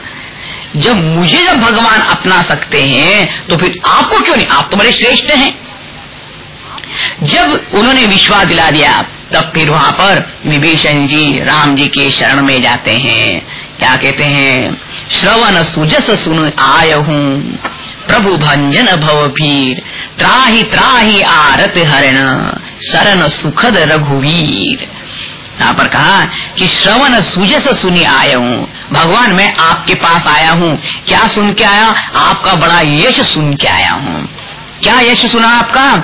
जब मुझे जब भगवान अपना सकते हैं तो फिर आपको क्यों नहीं? आप तो बड़े श्रेष्ठ हैं। जब उन्होंने विश्वास दिला दिया, तब फिर वहाँ पर विभीषण जी, राम जी के शरण में जाते हैं। क्या कहते हैं? श्रवण सुजस सुन आय हूँ प्रभु भंजन भव भीर त्राही त्राही आरत हरण, शरण सुखद रघुवीर। यहाँ पर कहा कि श्रवण सुजस सुनी आया हूँ भगवान, मैं आपके पास आया हूँ। क्या सुन के आया? आपका बड़ा यश सुन के आया हूँ। क्या यश सुना आपका?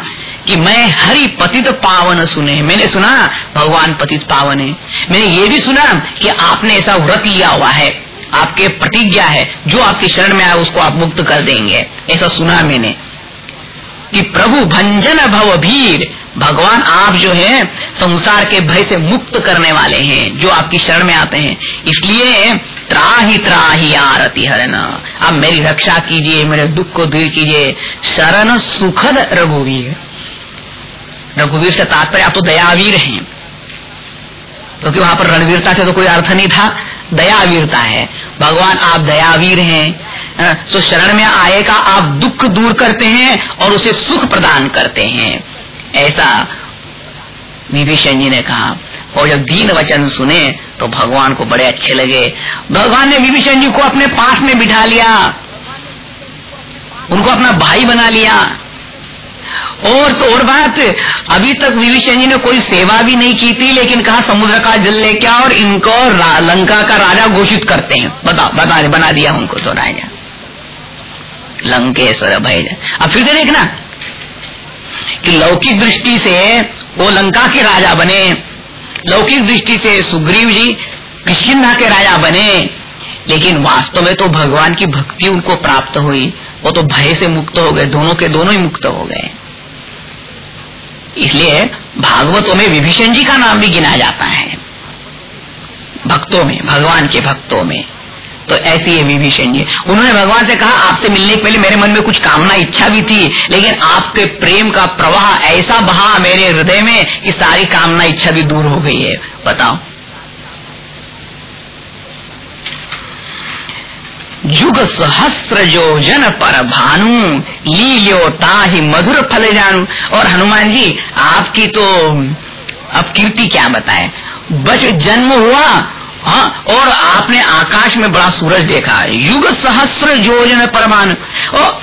कि मैं हरि पतित पावन सुने। मैंने सुना, भगवान पतित पावन है। मैंने ये भी सुना कि आपने ऐसा व्रत लिया हुआ है। आपके प्रतिज्ञा है, जो आपके शरण में आए उसको आप मुक्त कर देंगे। ऐसा सुना मैंने कि प्रभु भंजन भव भीर भगवान आप जो है, संसार के भय से मुक्त करने वाले हैं, जो आपकी शरण में आते हैं। इसलिए त्राही त्राही आरती हरण आप मेरी रक्षा कीजिए, मेरे दुख को दूर कीजिए। शरण सुखद रघुवीर। रघुवीर से तात्पर्य, आप तो दयावीर हैं। क्योंकि तो वहाँ पर रणवीरता से तो कोई अर्थ नहीं था। दयावीरता है। भगवान, आप दयावीर हैं। तो शरण में आए का आप दुख दूर करते हैं और उसे सुख प्रदान करते हैं। ऐसा विभीषण जी ने कहा। और जब दीन वचन सुने तो भगवान को बड़े अच्छे लगे। भगवान ने विभीषण जी को अपने पास में बिठा लिया। उनको अपना भाई बना लिया। और तो और बात, अभी तक विभीषण जी ने कोई सेवा भी नहीं की थी, लेकिन कहा समुद्र का जल लेके और इनको लंका का राजा घोषित करते हैं। बता बता, बना दिया उनको तो राजा। लंकेश्वर भय अब फिर से देखना कि लौकिक दृष्टि से वो लंका के राजा बने, लौकिक दृष्टि से सुग्रीव जी किशकिंधा के राजा बने, लेकिन वास्तव में तो भगवान की भक्ति उनको प्राप्त हुई। वो तो भय से मुक्त हो गए, दोनों के दोनों ही मुक्त हो गए। इसलिए भागवतों में विभीषण जी का नाम भी गिना जाता है। भक्तों में, भगवान के भक्तों में। तो ऐसी है विभीषण जी। उन्होंने भगवान से कहा, आपसे मिलने के पहले मेरे मन में कुछ कामना, इच्छा भी थी, लेकिन आपके प्रेम का प्रवाह ऐसा बहा मेरे हृदय में कि सारी कामना, इच्छा भी दूर हो गई है। बताओ। युग सहस्त्र जो जन पर भानु लीलो ताही मधुर फल जानू और हनुमान जी आपकी तो अब कीर्ति क्या बताए? बच जन्म हुआ हाँ और आपने आकाश में बड़ा सूरज देखा। युग सहस्र योजन परमाणु और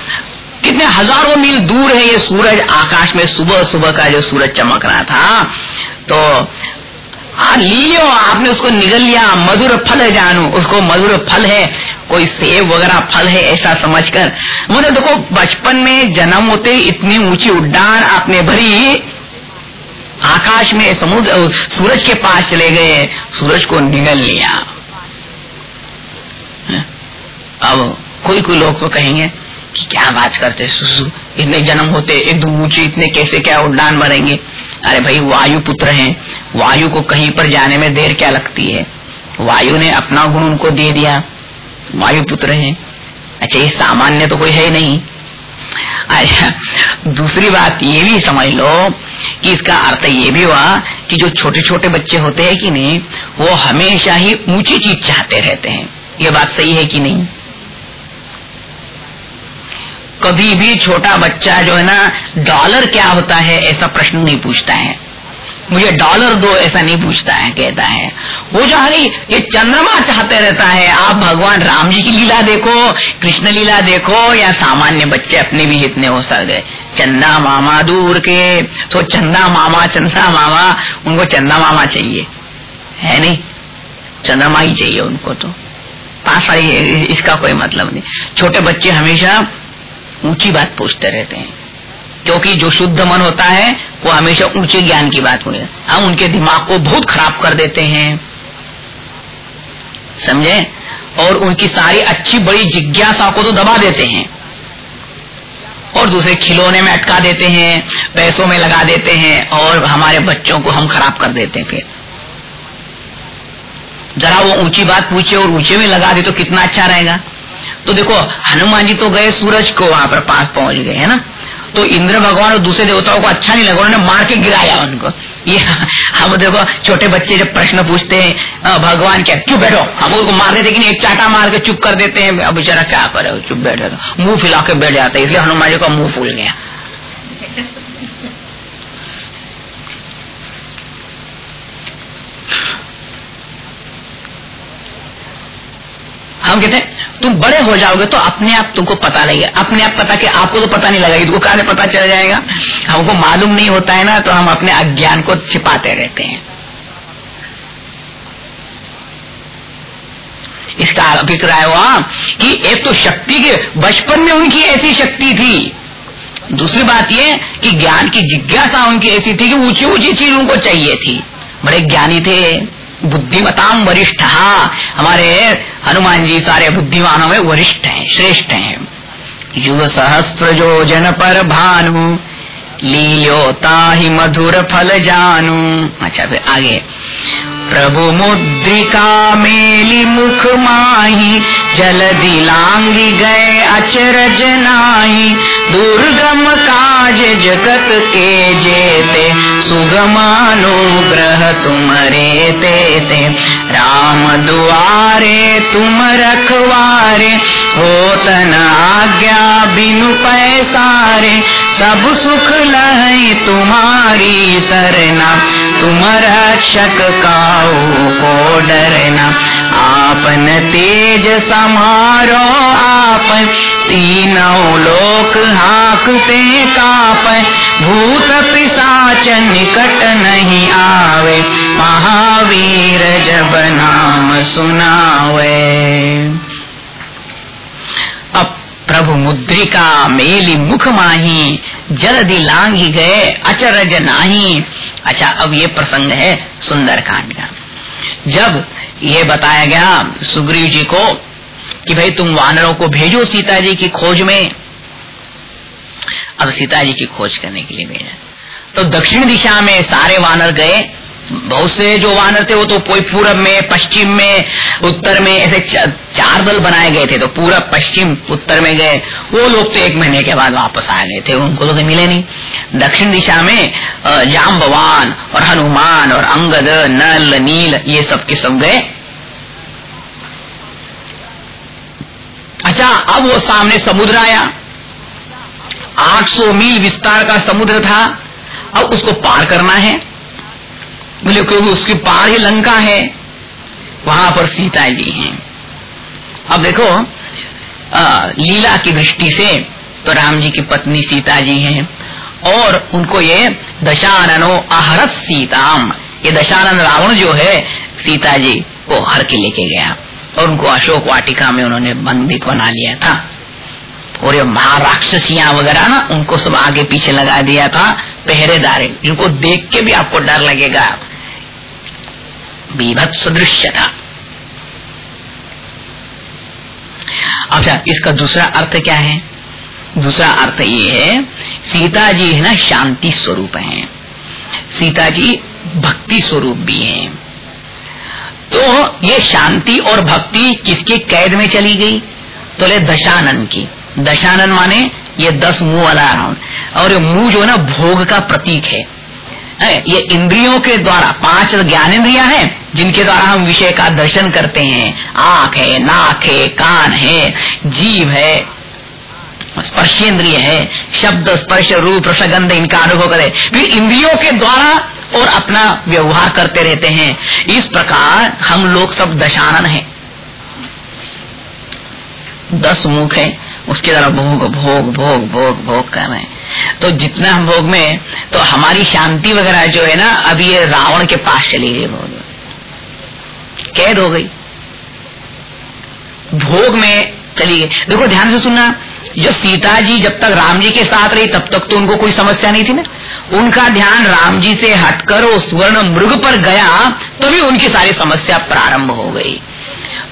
कितने हज़ारों मील दूर है ये सूरज। आकाश में सुबह सुबह का जो सूरज चमक रहा था। तो हाँ लियो आपने उसको निगल लिया। मधुर फल है जानू उसको मधुर फल है। कोई सेब वगैरह, फल है ऐसा समझकर। मुझे देखो, बचपन में जन्म होते इतनी ऊँची उड्डान आपने भरी। आकाश में समुद्र, सूरज के पास चले गए, सूरज को निगल लिया। अब कोई कोई लोग तो कहेंगे कि क्या बात करते सुसु, इतने जन्म होते एकदम ऊँचे, इतने कैसे क्या उड्डान मरेंगे अरे भाई, वायु पुत्र हैं। वायु को कहीं पर जाने में देर क्या लगती है? वायु ने अपना गुण उनको दे दिया। वायु पुत्र हैं। अच्छा ये सामान्य तो कोई है नहीं। अच्छा दूसरी बात ये भी समझ लो कि इसका अर्थ ये भी हुआ कि जो छोटे छोटे बच्चे होते हैं कि नहीं, वो हमेशा ही ऊँची चीज़ चाहते रहते हैं। ये बात सही है कि नहीं? कभी भी छोटा बच्चा जो है ना, डॉलर क्या होता है ऐसा प्रश्न नहीं पूछता है। मुझे डॉलर दो ऐसा नहीं पूछता है, कहता है। वो जो है ये चंद्रमा चाहते रहता है, आप भगवान राम जी की लीला देखो, कृष्ण लीला देखो, या सामान्य बच्चे अपने भी इतने हो सक गए। चंदा मामा दूर के तो चंदा मामा चंदा मामा, उनको चंदा मामा चाहिए। है नहीं? चंद्रमा ही चाहिए उनको तो। पास आई, इसका कोई मतलब नहीं। छोटे बच्चे हमेशा ऊँची बात पूछते रहते हैं। क्योंकि जो शुद्ध मन होता है, वो हमेशा ऊँचे ज्ञान की बात हुई हम उनके दिमाग को बहुत खराब कर देते हैं। समझे? और उनकी सारी अच्छी बड़ी जिज्ञासा को तो दबा देते हैं। और दूसरे खिलौने में अटका देते हैं, पैसों में लगा देते हैं, और हमारे बच्चों को हम खराब कर देते हैं फिर। जरा वो ऊँची बात पूछे और ऊँचे में लगा दे तो कितना अच्छा रहेगा। तो देखो, हनुमान जी तो गए सूरज को, वहाँ पर पास पहुँच गए, है ना? तो इंद्र भगवान और दूसरे देवताओं को अच्छा नहीं लगा, उन्होंने मार के गिराया उनको। ये हम देखो, छोटे बच्चे जब प्रश्न पूछते हैं भगवान क्या, चुप बैठो। हम उनको मार देते कि एक चाटा मार के चुप कर देते हैं। अब बेचारा क्या करे चुप बैठे मुँह फिला के बैठ जाते इसलिए हनुमान जी का मुँह फूल गया। हम कहते हैं, तुम बड़े हो जाओगे तो अपने आप तुमको पता लगेगा। अपने आप पता कि आपको तो पता नहीं लगेगा तुमको कहा पता चल जाएगा। हमको मालूम नहीं होता है ना तो हम अपने अज्ञान को छिपाते रहते हैं। इसका अभिप्राय हुआ कि एक तो शक्ति के बचपन में उनकी ऐसी शक्ति थी। दूसरी बात यह कि ज्ञान की जिज्ञासा उनकी ऐसी थी कि ऊँची ऊँची चीज़ उनको चाहिए थी। बड़े ज्ञानी थे। बुद्धिमताम वरिष्ठ। हमारे हनुमान जी सारे बुद्धिमानों में वरिष्ठ हैं, श्रेष्ठ हैं। युग सहस्त्र जो जन पर भानु लीलोता ही मधुर फल जानू। अच्छा फिर आगे। प्रभु मुद्रिका मेली मुख माही, जल दिलांगी गए अचरज नाही। दुर्गम काज जगत के जेते, सुगम तुमरे ते राम दुआरे तुम रखवारे हो तन आज्ञा बिनु पैसारे। सब सुख लहई तुम्हारी सरना, तुम रक्षक काऊ को डरना आपन तेज समारो आप तीनों लोक हाकते काप भूत पिशाच निकट नहीं आवे। महावीर जब नाम सुनावे। अब प्रभु मुद्रिका मेली मुख माही, जल्दी लांगी गए, अचरज नाही। अच्छा अब ये प्रसंग है सुंदर कांड का। जब ये बताया गया सुग्रीव जी को कि भाई तुम वानरों को भेजो सीता जी की खोज में, अब सीता जी की खोज करने के लिए भेजा। तो दक्षिण दिशा में सारे वानर गए बहुत से जो वानर थे वो तो कोई पूरब में, पश्चिम में, उत्तर में ऐसे चार दल बनाए गए थे तो पूरब, पश्चिम, उत्तर में गए। वो लोग तो एक महीने के बाद वापस आ गए थे, उनको तो मिले नहीं। दक्षिण दिशा में जाम जाम्बवान और हनुमान और अंगद, नल, नील, ये सब के सब गए। अच्छा अब वो सामने समुद्र आया। 800 मील विस्तार का समुद्र था। अब उसको पार करना है। बोले क्योंकि उसकी पार ही लंका है। वहाँ पर सीता जी हैं। अब देखो आ, लीला की दृष्टि से तो राम जी की पत्नी सीता जी हैं और उनको ये दशाननो आहरत सीताम ये दशानन रावण जो है सीता जी को हर के लेके गया और उनको अशोक वाटिका में उन्होंने बंदित बना लिया था। और ये महाराक्षसियाँ वगैरह ना उनको सब आगे पीछे लगा दिया था पहरेदार जिनको देख के भी आपको डर लगेगा। बीभत्स दृश्य था अच्छा इसका दूसरा अर्थ क्या है? दूसरा अर्थ ये है सीता जी है ना, शांति स्वरूप है। सीता जी भक्ति स्वरूप भी हैं। तो ये शांति और भक्ति किसके कैद में चली गई? तो ले दशानन की। दशानन माने ये दस मुँह वाला रावण। और ये मुँह जो है ना, भोग का प्रतीक है। ये इंद्रियों के द्वारा, पाँच ज्ञान इंद्रिया है, जिनके द्वारा हम विषय का दर्शन करते हैं। आँख है, नाक है, कान है, जीव है, स्पर्शेंद्रिय है, शब्द, स्पर्श, रूप, रसगंध, इनका अनुभव करे। फिर इंद्रियों के द्वारा और अपना व्यवहार करते रहते हैं। इस प्रकार हम लोग सब दशानन है। दस मुख है, उसके द्वारा भोग भोग भोग भोग भोग कर रहे हैं। तो जितना हम भोग में तो हमारी शांति वगैरह जो है ना, अभी ये रावण के पास चली गई भोग में। कैद हो गई। भोग में चली गई। देखो, ध्यान से सुनना, जब सीता जी जब तक राम जी के साथ रही, तब तक तो उनको कोई समस्या नहीं थी ना। उनका ध्यान राम जी से हटकर वो स्वर्ण मृग पर गया, तभी उनकी सारी समस्या प्रारंभ हो गई।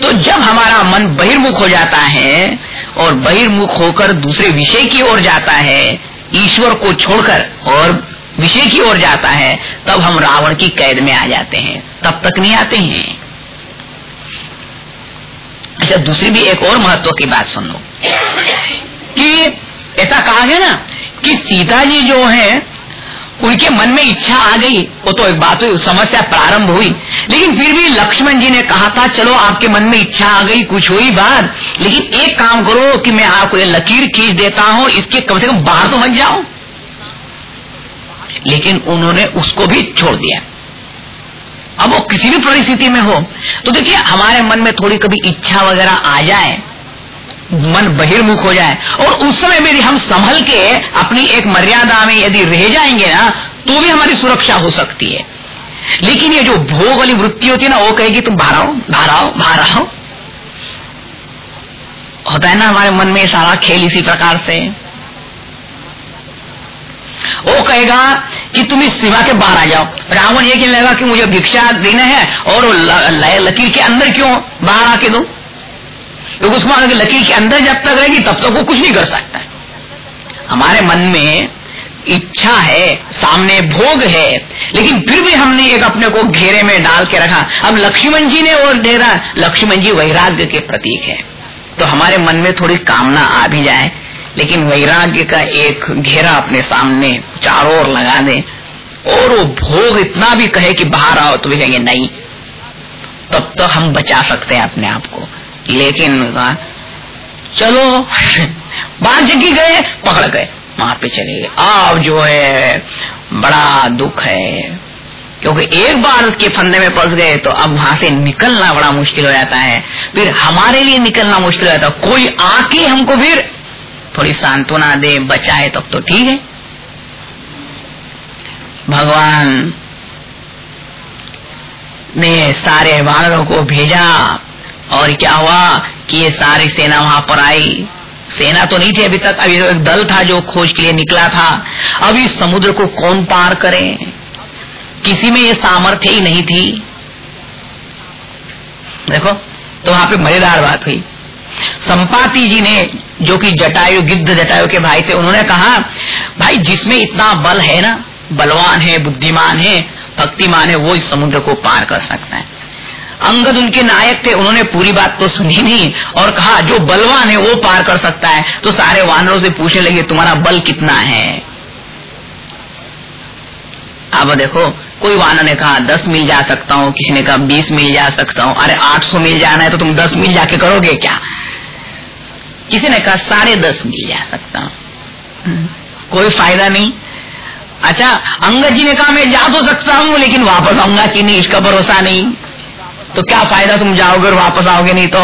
तो जब हमारा मन बहिर्मुख हो जाता है, और बहिर्मुख होकर दूसरे विषय की ओर जाता है ईश्वर को छोड़कर और विषय की ओर जाता है, तब हम रावण की कैद में आ जाते हैं। तब तक नहीं आते हैं। अच्छा दूसरी भी एक और महत्व की बात सुन। लो कि ऐसा कहा गया ना कि सीता जी जो है उनके मन में इच्छा आ गई। वो तो एक बात हुई समस्या प्रारंभ हुई। लेकिन फिर भी लक्ष्मण जी ने कहा था, चलो, आपके मन में इच्छा आ गई, कुछ हुई बात। लेकिन एक काम करो कि मैं आपको ये लकीर खींच देता हूँ, इसके कम से कम बाहर तो मत जाओ। लेकिन उन्होंने उसको भी छोड़ दिया। अब वो किसी भी परिस्थिति में हो तो देखिए, हमारे मन में थोड़ी कभी इच्छा वगैरह आ जाए मन बहिर्मुख हो जाए। और उस समय भी हम संभल के अपनी एक मर्यादा में यदि रह जाएँगे ना तो भी हमारी सुरक्षा हो सकती है। लेकिन ये जो भोग वाली वृत्ति होती है ना, वो कहेगी, तुम बाहर आओ बाहर आओ बाहर आओ। होता है ना हमारे मन में सारा खेल इसी प्रकार से। वो कहेगा कि तुम इस सिवा के बाहर आ जाओ। रावण ये कहने लगा कि मुझे भिक्षा देना है, और लकीर के अंदर क्यों बाहर आके दो? क्योंकि उसको लकीर के अंदर जब तक रहेगी, तब तक वो कुछ नहीं कर सकता। हमारे मन में इच्छा है, सामने भोग है, लेकिन फिर भी हमने एक अपने को घेरे में डाल के रखा। अब लक्ष्मण जी ने और डेरा लक्ष्मण जी वैराग्य के प्रतीक है। तो हमारे मन में थोड़ी कामना आ भी जाए, लेकिन वैराग्य का एक घेरा अपने सामने चारों ओर लगा दे, और वो भोग इतना भी कहे कि बाहर आओ तो भी कहेंगे, नहीं। तब तो हम बचा सकते हैं अपने आप को। लेकिन कहा, चलो। बाहर जगी गए, पकड़ गए। वहाँ पे चले गए। अब जो है, बड़ा दुख है। क्योंकि एक बार उसके फंदे में फंस गए तो अब वहाँ से निकलना बड़ा मुश्किल हो जाता है। फिर हमारे लिए निकलना मुश्किल हो जाता है। कोई आके हमको फिर थोड़ी सांत्वना दे, बचाए, तब तो ठीक है। भगवान ने सारे वानरों को भेजा। और क्या हुआ कि ये सारी सेना वहाँ पर आई। सेना तो नहीं थी अभी तक, अभी एक दल था जो खोज के लिए निकला था। इस समुद्र को कौन पार करे? किसी में ये सामर्थ्य ही नहीं थी। देखो तो वहाँ पे मज़ेदार बात हुई। संपाति जी ने, जो कि जटायु, गिद्ध जटायु के भाई थे, उन्होंने कहा, भाई, जिसमें इतना बल है ना, बलवान है, बुद्धिमान है, भक्तिमान है, वो इस समुद्र को पार कर सकता है। अंगद उनके नायक थे उन्होंने पूरी बात तो सुनी नहीं। और कहा जो बलवान है वो पार कर सकता है। तो सारे वानरों से पूछने लगे तुम्हारा बल कितना है? अब देखो कोई वानर ने कहा दस मील जा सकता हूँ। किसी ने कहा बीस मील जा सकता हूँ। अरे आठ सौ मील जाना है तो तुम दस मील जाके करोगे क्या? किसी ने कहा साढ़े दस मील जा सकता हूँ। हम्म, कोई फ़ायदा नहीं। अच्छा अंगद जी ने कहा मैं जा तो सकता हूँ लेकिन वापस आऊँगा कि नहीं इसका भरोसा नहीं। तो क्या फ़ायदा तुम जाओगे और वापस आओगे नहीं तो?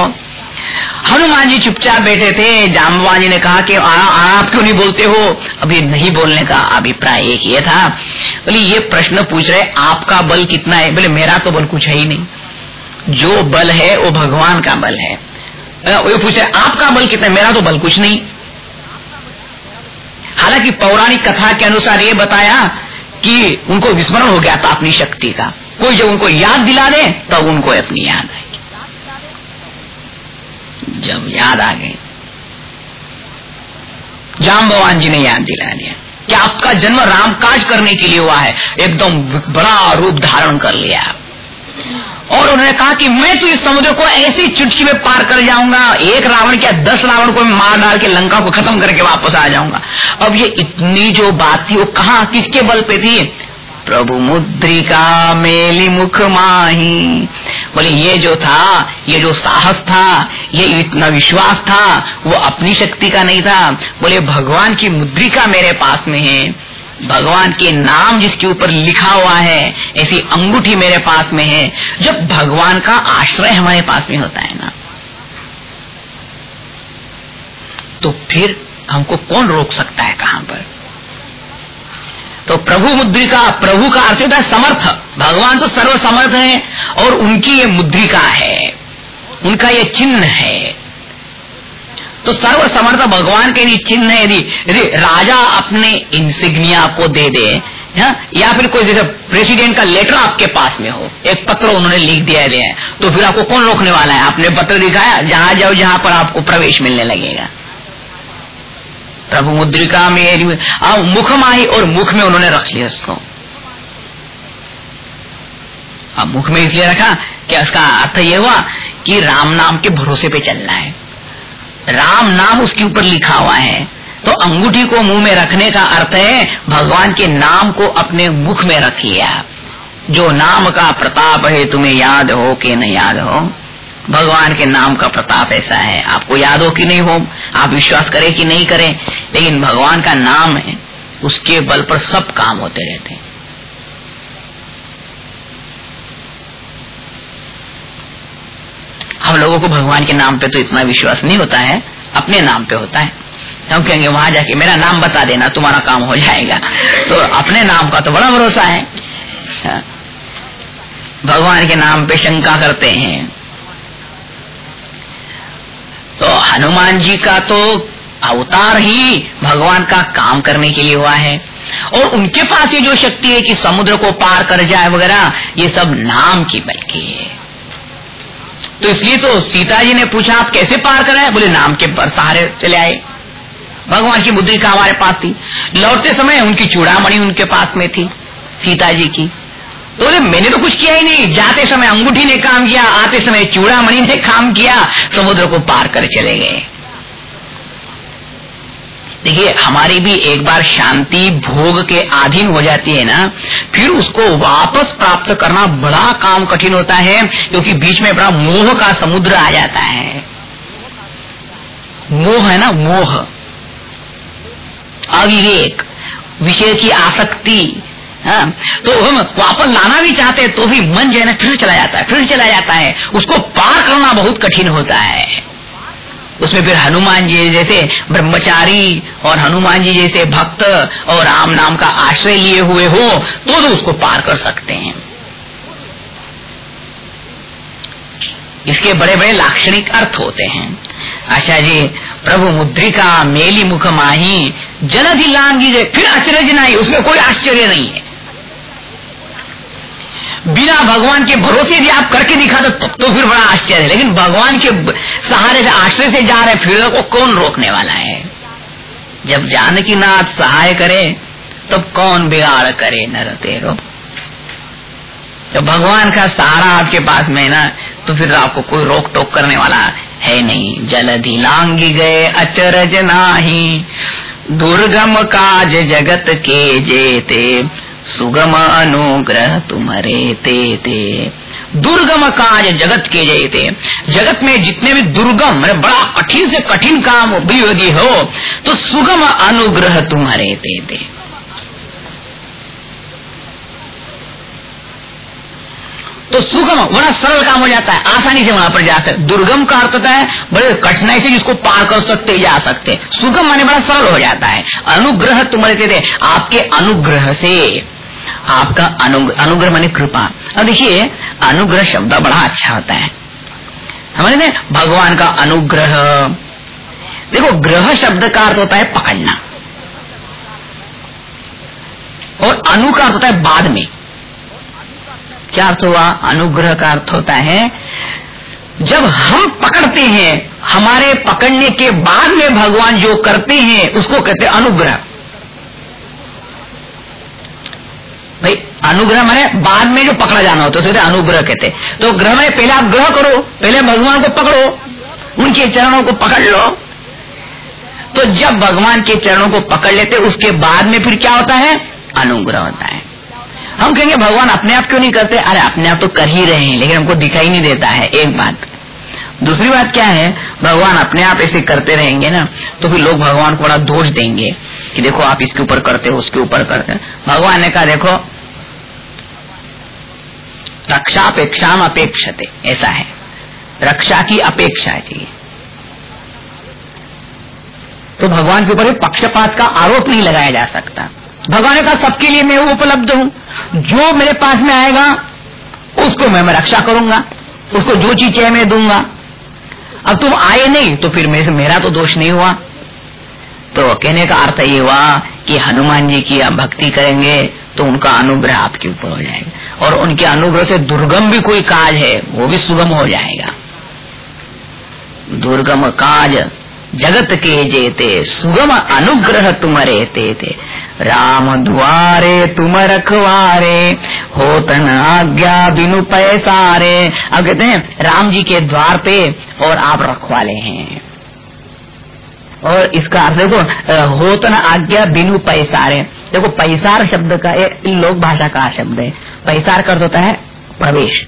हनुमान जी चुपचाप बैठे थे। जाम्बवा जी ने कहा कि आ, आप क्यों नहीं बोलते हो? अभी नहीं बोलने का अभिप्राय एक ये था। बोले ये प्रश्न पूछ रहे आपका बल कितना है? बोले मेरा तो बल कुछ है ही नहीं। जो बल है वो भगवान का बल है। वो पूछ रहे आपका बल कितना है? मेरा तो बल कुछ नहीं। हालाँकि पौराणिक कथा के अनुसार ये बताया कि उनको विस्मरण हो गया था अपनी शक्ति का। कोई जब उनको याद दिला दे, तब उनको अपनी याद आएगी। जब याद आ गई। राम भगवान जी ने याद दिला दिया। कि आपका जन्म राम काज करने के लिए हुआ है। एकदम बड़ा रूप धारण कर लिया और उन्होंने कहा कि मैं तो इस समुद्र को ऐसी चुटकी में पार कर जाऊँगा। एक रावण क्या दस रावण को मार डाल के लंका को खत्म करके वापस आ जाऊँगा। अब ये इतनी जो बात थी, वो कहा, किसके बल पे थी? प्रभु मुद्रिका मेली मुख माही। बोले, ये जो था, ये जो साहस था, ये इतना विश्वास था, वो अपनी शक्ति का नहीं था। बोले, भगवान की मुद्रिका मेरे पास में है। भगवान के नाम जिसके ऊपर लिखा हुआ है, ऐसी अंगूठी मेरे पास में है। जब भगवान का आश्रय हमारे पास में होता है ना तो फिर हमको कौन रोक सकता है कहाँ पर? तो प्रभु मुद्रिका, प्रभु का अर्थ होता है समर्थ। भगवान तो सर्व समर्थ है और उनकी ये मुद्रिका है। उनका ये चिन्ह है। तो सर्व समर्थ भगवान के लिए चिन्ह है। यदि यदि राजा अपने इंसिग्निया आपको दे दे, हा? या फिर कोई जैसे प्रेसिडेंट का लेटर आपके पास में हो, एक पत्र उन्होंने लिख दिया है तो फिर आपको कौन रोकने वाला है? आपने पत्र दिखाया, जहाँ जाओ, जहाँ पर आपको प्रवेश मिलने लगेगा। प्रभु मुद्रिका में मुख माही और मुख में उन्होंने रख लिया उसको अब मुख में इसलिए रखा कि उसका अर्थ यह हुआ कि राम नाम के भरोसे पे चलना है। राम नाम उसके ऊपर लिखा हुआ है। तो अंगूठी को मुँह में रखने का अर्थ है, भगवान के नाम को अपने मुख में रखिए लिया जो नाम का प्रताप है, तुम्हें याद हो कि नहीं याद हो? भगवान के नाम का प्रताप ऐसा है। आपको याद हो कि नहीं हो? आप विश्वास करें कि नहीं करें? लेकिन भगवान का नाम है, उसके बल पर सब काम होते रहते हैं। हम लोगों को भगवान के नाम पे तो इतना विश्वास नहीं होता है, अपने नाम पे होता है। हम कहेंगे, वहाँ जाके मेरा नाम बता देना, तुम्हारा काम हो जाएगा। तो अपने नाम का तो बड़ा भरोसा है। हाँ। भगवान के नाम पे शंका करते हैं। तो हनुमान जी का तो अवतार ही भगवान का काम करने के लिए हुआ है। और उनके पास ये जो शक्ति है कि समुद्र को पार कर जाए वगैरह, ये सब नाम की बल्कि है। तो इसलिए तो सीता जी ने पूछा, आप कैसे पार कराए? बोले, नाम के पर सहारे चले आए। भगवान की मुद्रिका हमारे पास थी। लौटते समय उनकी चूड़ामणि उनके पास में थी, सीता जी की। तो मैंने तो कुछ किया ही नहीं। जाते समय अंगूठी ने काम किया, आते समय चूड़ामणि ने काम किया, समुद्र को पार कर चले गए। देखिए, हमारी भी एक बार शांति भोग के अधीन हो जाती है ना, फिर उसको वापस प्राप्त करना बड़ा काम कठिन होता है, क्योंकि बीच में बड़ा मोह का समुद्र आ जाता है। मोह है ना, मोह। अविवेक, विषय की आसक्ति हाँ, तो हम वापस लाना भी चाहते तो भी मन जो है ना फिर चला जाता है फिर चला जाता है। उसको पार करना बहुत कठिन होता है। उसमें फिर हनुमान जी जैसे ब्रह्मचारी और हनुमान जी जैसे भक्त और राम नाम का आश्रय लिए हुए हो तो तो उसको पार कर सकते हैं। इसके बड़े बड़े लाक्षणिक अर्थ होते हैं। अच्छा जी प्रभु मुद्रिका मेली मुख माही जलधि लांगी फिर अचरज नहीं उसमें कोई आश्चर्य नहीं है। बिना भगवान के भरोसे यदि आप करके दिखा दो, तब तो फिर बड़ा आश्चर्य है। लेकिन भगवान के सहारे से आश्रय से जा रहे फिर को कौन रोकने वाला है? जब जानकी नाथ सहाय करे, तब तो कौन बिगाड़ करे नर तेरो? जब भगवान का सहारा आपके पास में ना तो फिर आपको कोई रोक टोक करने वाला है नहीं। जलधि लांगी गए अचरज नाही, दुर्गम काज जगत के जेते। सुगम अनुग्रह तुम्हारे ते। ते दुर्गम काज जगत के जय थे जगत में जितने भी दुर्गम, मैंने बड़ा कठिन से कठिन काम भी यदि हो तो सुगम अनुग्रह तुम्हारे ते। थे तो सुगम, बड़ा सरल काम हो जाता है, आसानी से वहाँ पर जा सकते दुर्गम का अर्थ होता है, बड़े कठिनाई से जिसको पार कर सकते, जा सकते। सुगम माने बड़ा सरल हो जाता है। अनुग्रह तुम्हारे थे आपके अनुग्रह से। आपका अनुग्रह माने कृपा। अब देखिए, अनुग्रह शब्द बड़ा अच्छा होता है। हमारे भगवान का अनुग्रह। देखो, ग्रह शब्द का अर्थ होता है पकड़ना। और अनु का अर्थ होता है बाद में। क्या अर्थ हुआ? अनुग्रह का अर्थ होता है, जब हम पकड़ते हैं, हमारे पकड़ने के बाद में भगवान जो करते हैं, उसको कहते हैं अनुग्रह भाई अनुग्रह मैंने बाद में जो पकड़ा जाना होता है अनुग्रह कहते तो ग्रह में पहले आप ग्रह करो, पहले भगवान को पकड़ो, उनके चरणों को पकड़ लो। तो जब भगवान के चरणों को पकड़ लेते, उसके बाद में फिर क्या होता है? अनुग्रह होता है। हम कहेंगे, भगवान अपने आप क्यों नहीं करते? अरे, अपने आप तो कर ही रहे हैं, लेकिन हमको दिखाई नहीं देता है, एक बात। दूसरी बात क्या है? भगवान अपने आप ऐसे करते रहेंगे ना तो फिर लोग भगवान को बड़ा दोष देंगे कि देखो आप इसके ऊपर करते हो, उसके ऊपर करते भगवान ने कहा, देखो रक्षा अपेक्षा अपेक्षते ऐसा है। रक्षा की अपेक्षा चाहिए तो भगवान के ऊपर पक्षपात का आरोप नहीं लगाया जा सकता। भगवान कहा सबके लिए मैं उपलब्ध हूँ। जो मेरे पास में आएगा उसको मैं, मैं रक्षा करूँगा। उसको जो चीज़ चाहिए मैं दूँगा। अब तुम आए नहीं तो फिर मेरे मेरा तो दोष नहीं हुआ। तो कहने का अर्थ ये हुआ कि हनुमान जी की हम भक्ति करेंगे तो उनका अनुग्रह आपके ऊपर हो जाएगा। और उनके अनुग्रह से दुर्गम भी कोई काज है, वो भी सुगम हो जाएगा। दुर्गम काज जगत के जेते, सुगम अनुग्रह तुम रहते थे राम द्वारे तुम रखवारे, होतन आज्ञा बिनु पैसारे। अब कहते हैं, राम जी के द्वार पे और आप रखवाले हैं। और इसका अर्थ देखो, होतन आज्ञा बिनु पैसारे। देखो, पैसार शब्द का ये लोक भाषा का शब्द है। पैसार कर्ज होता है प्रवेश।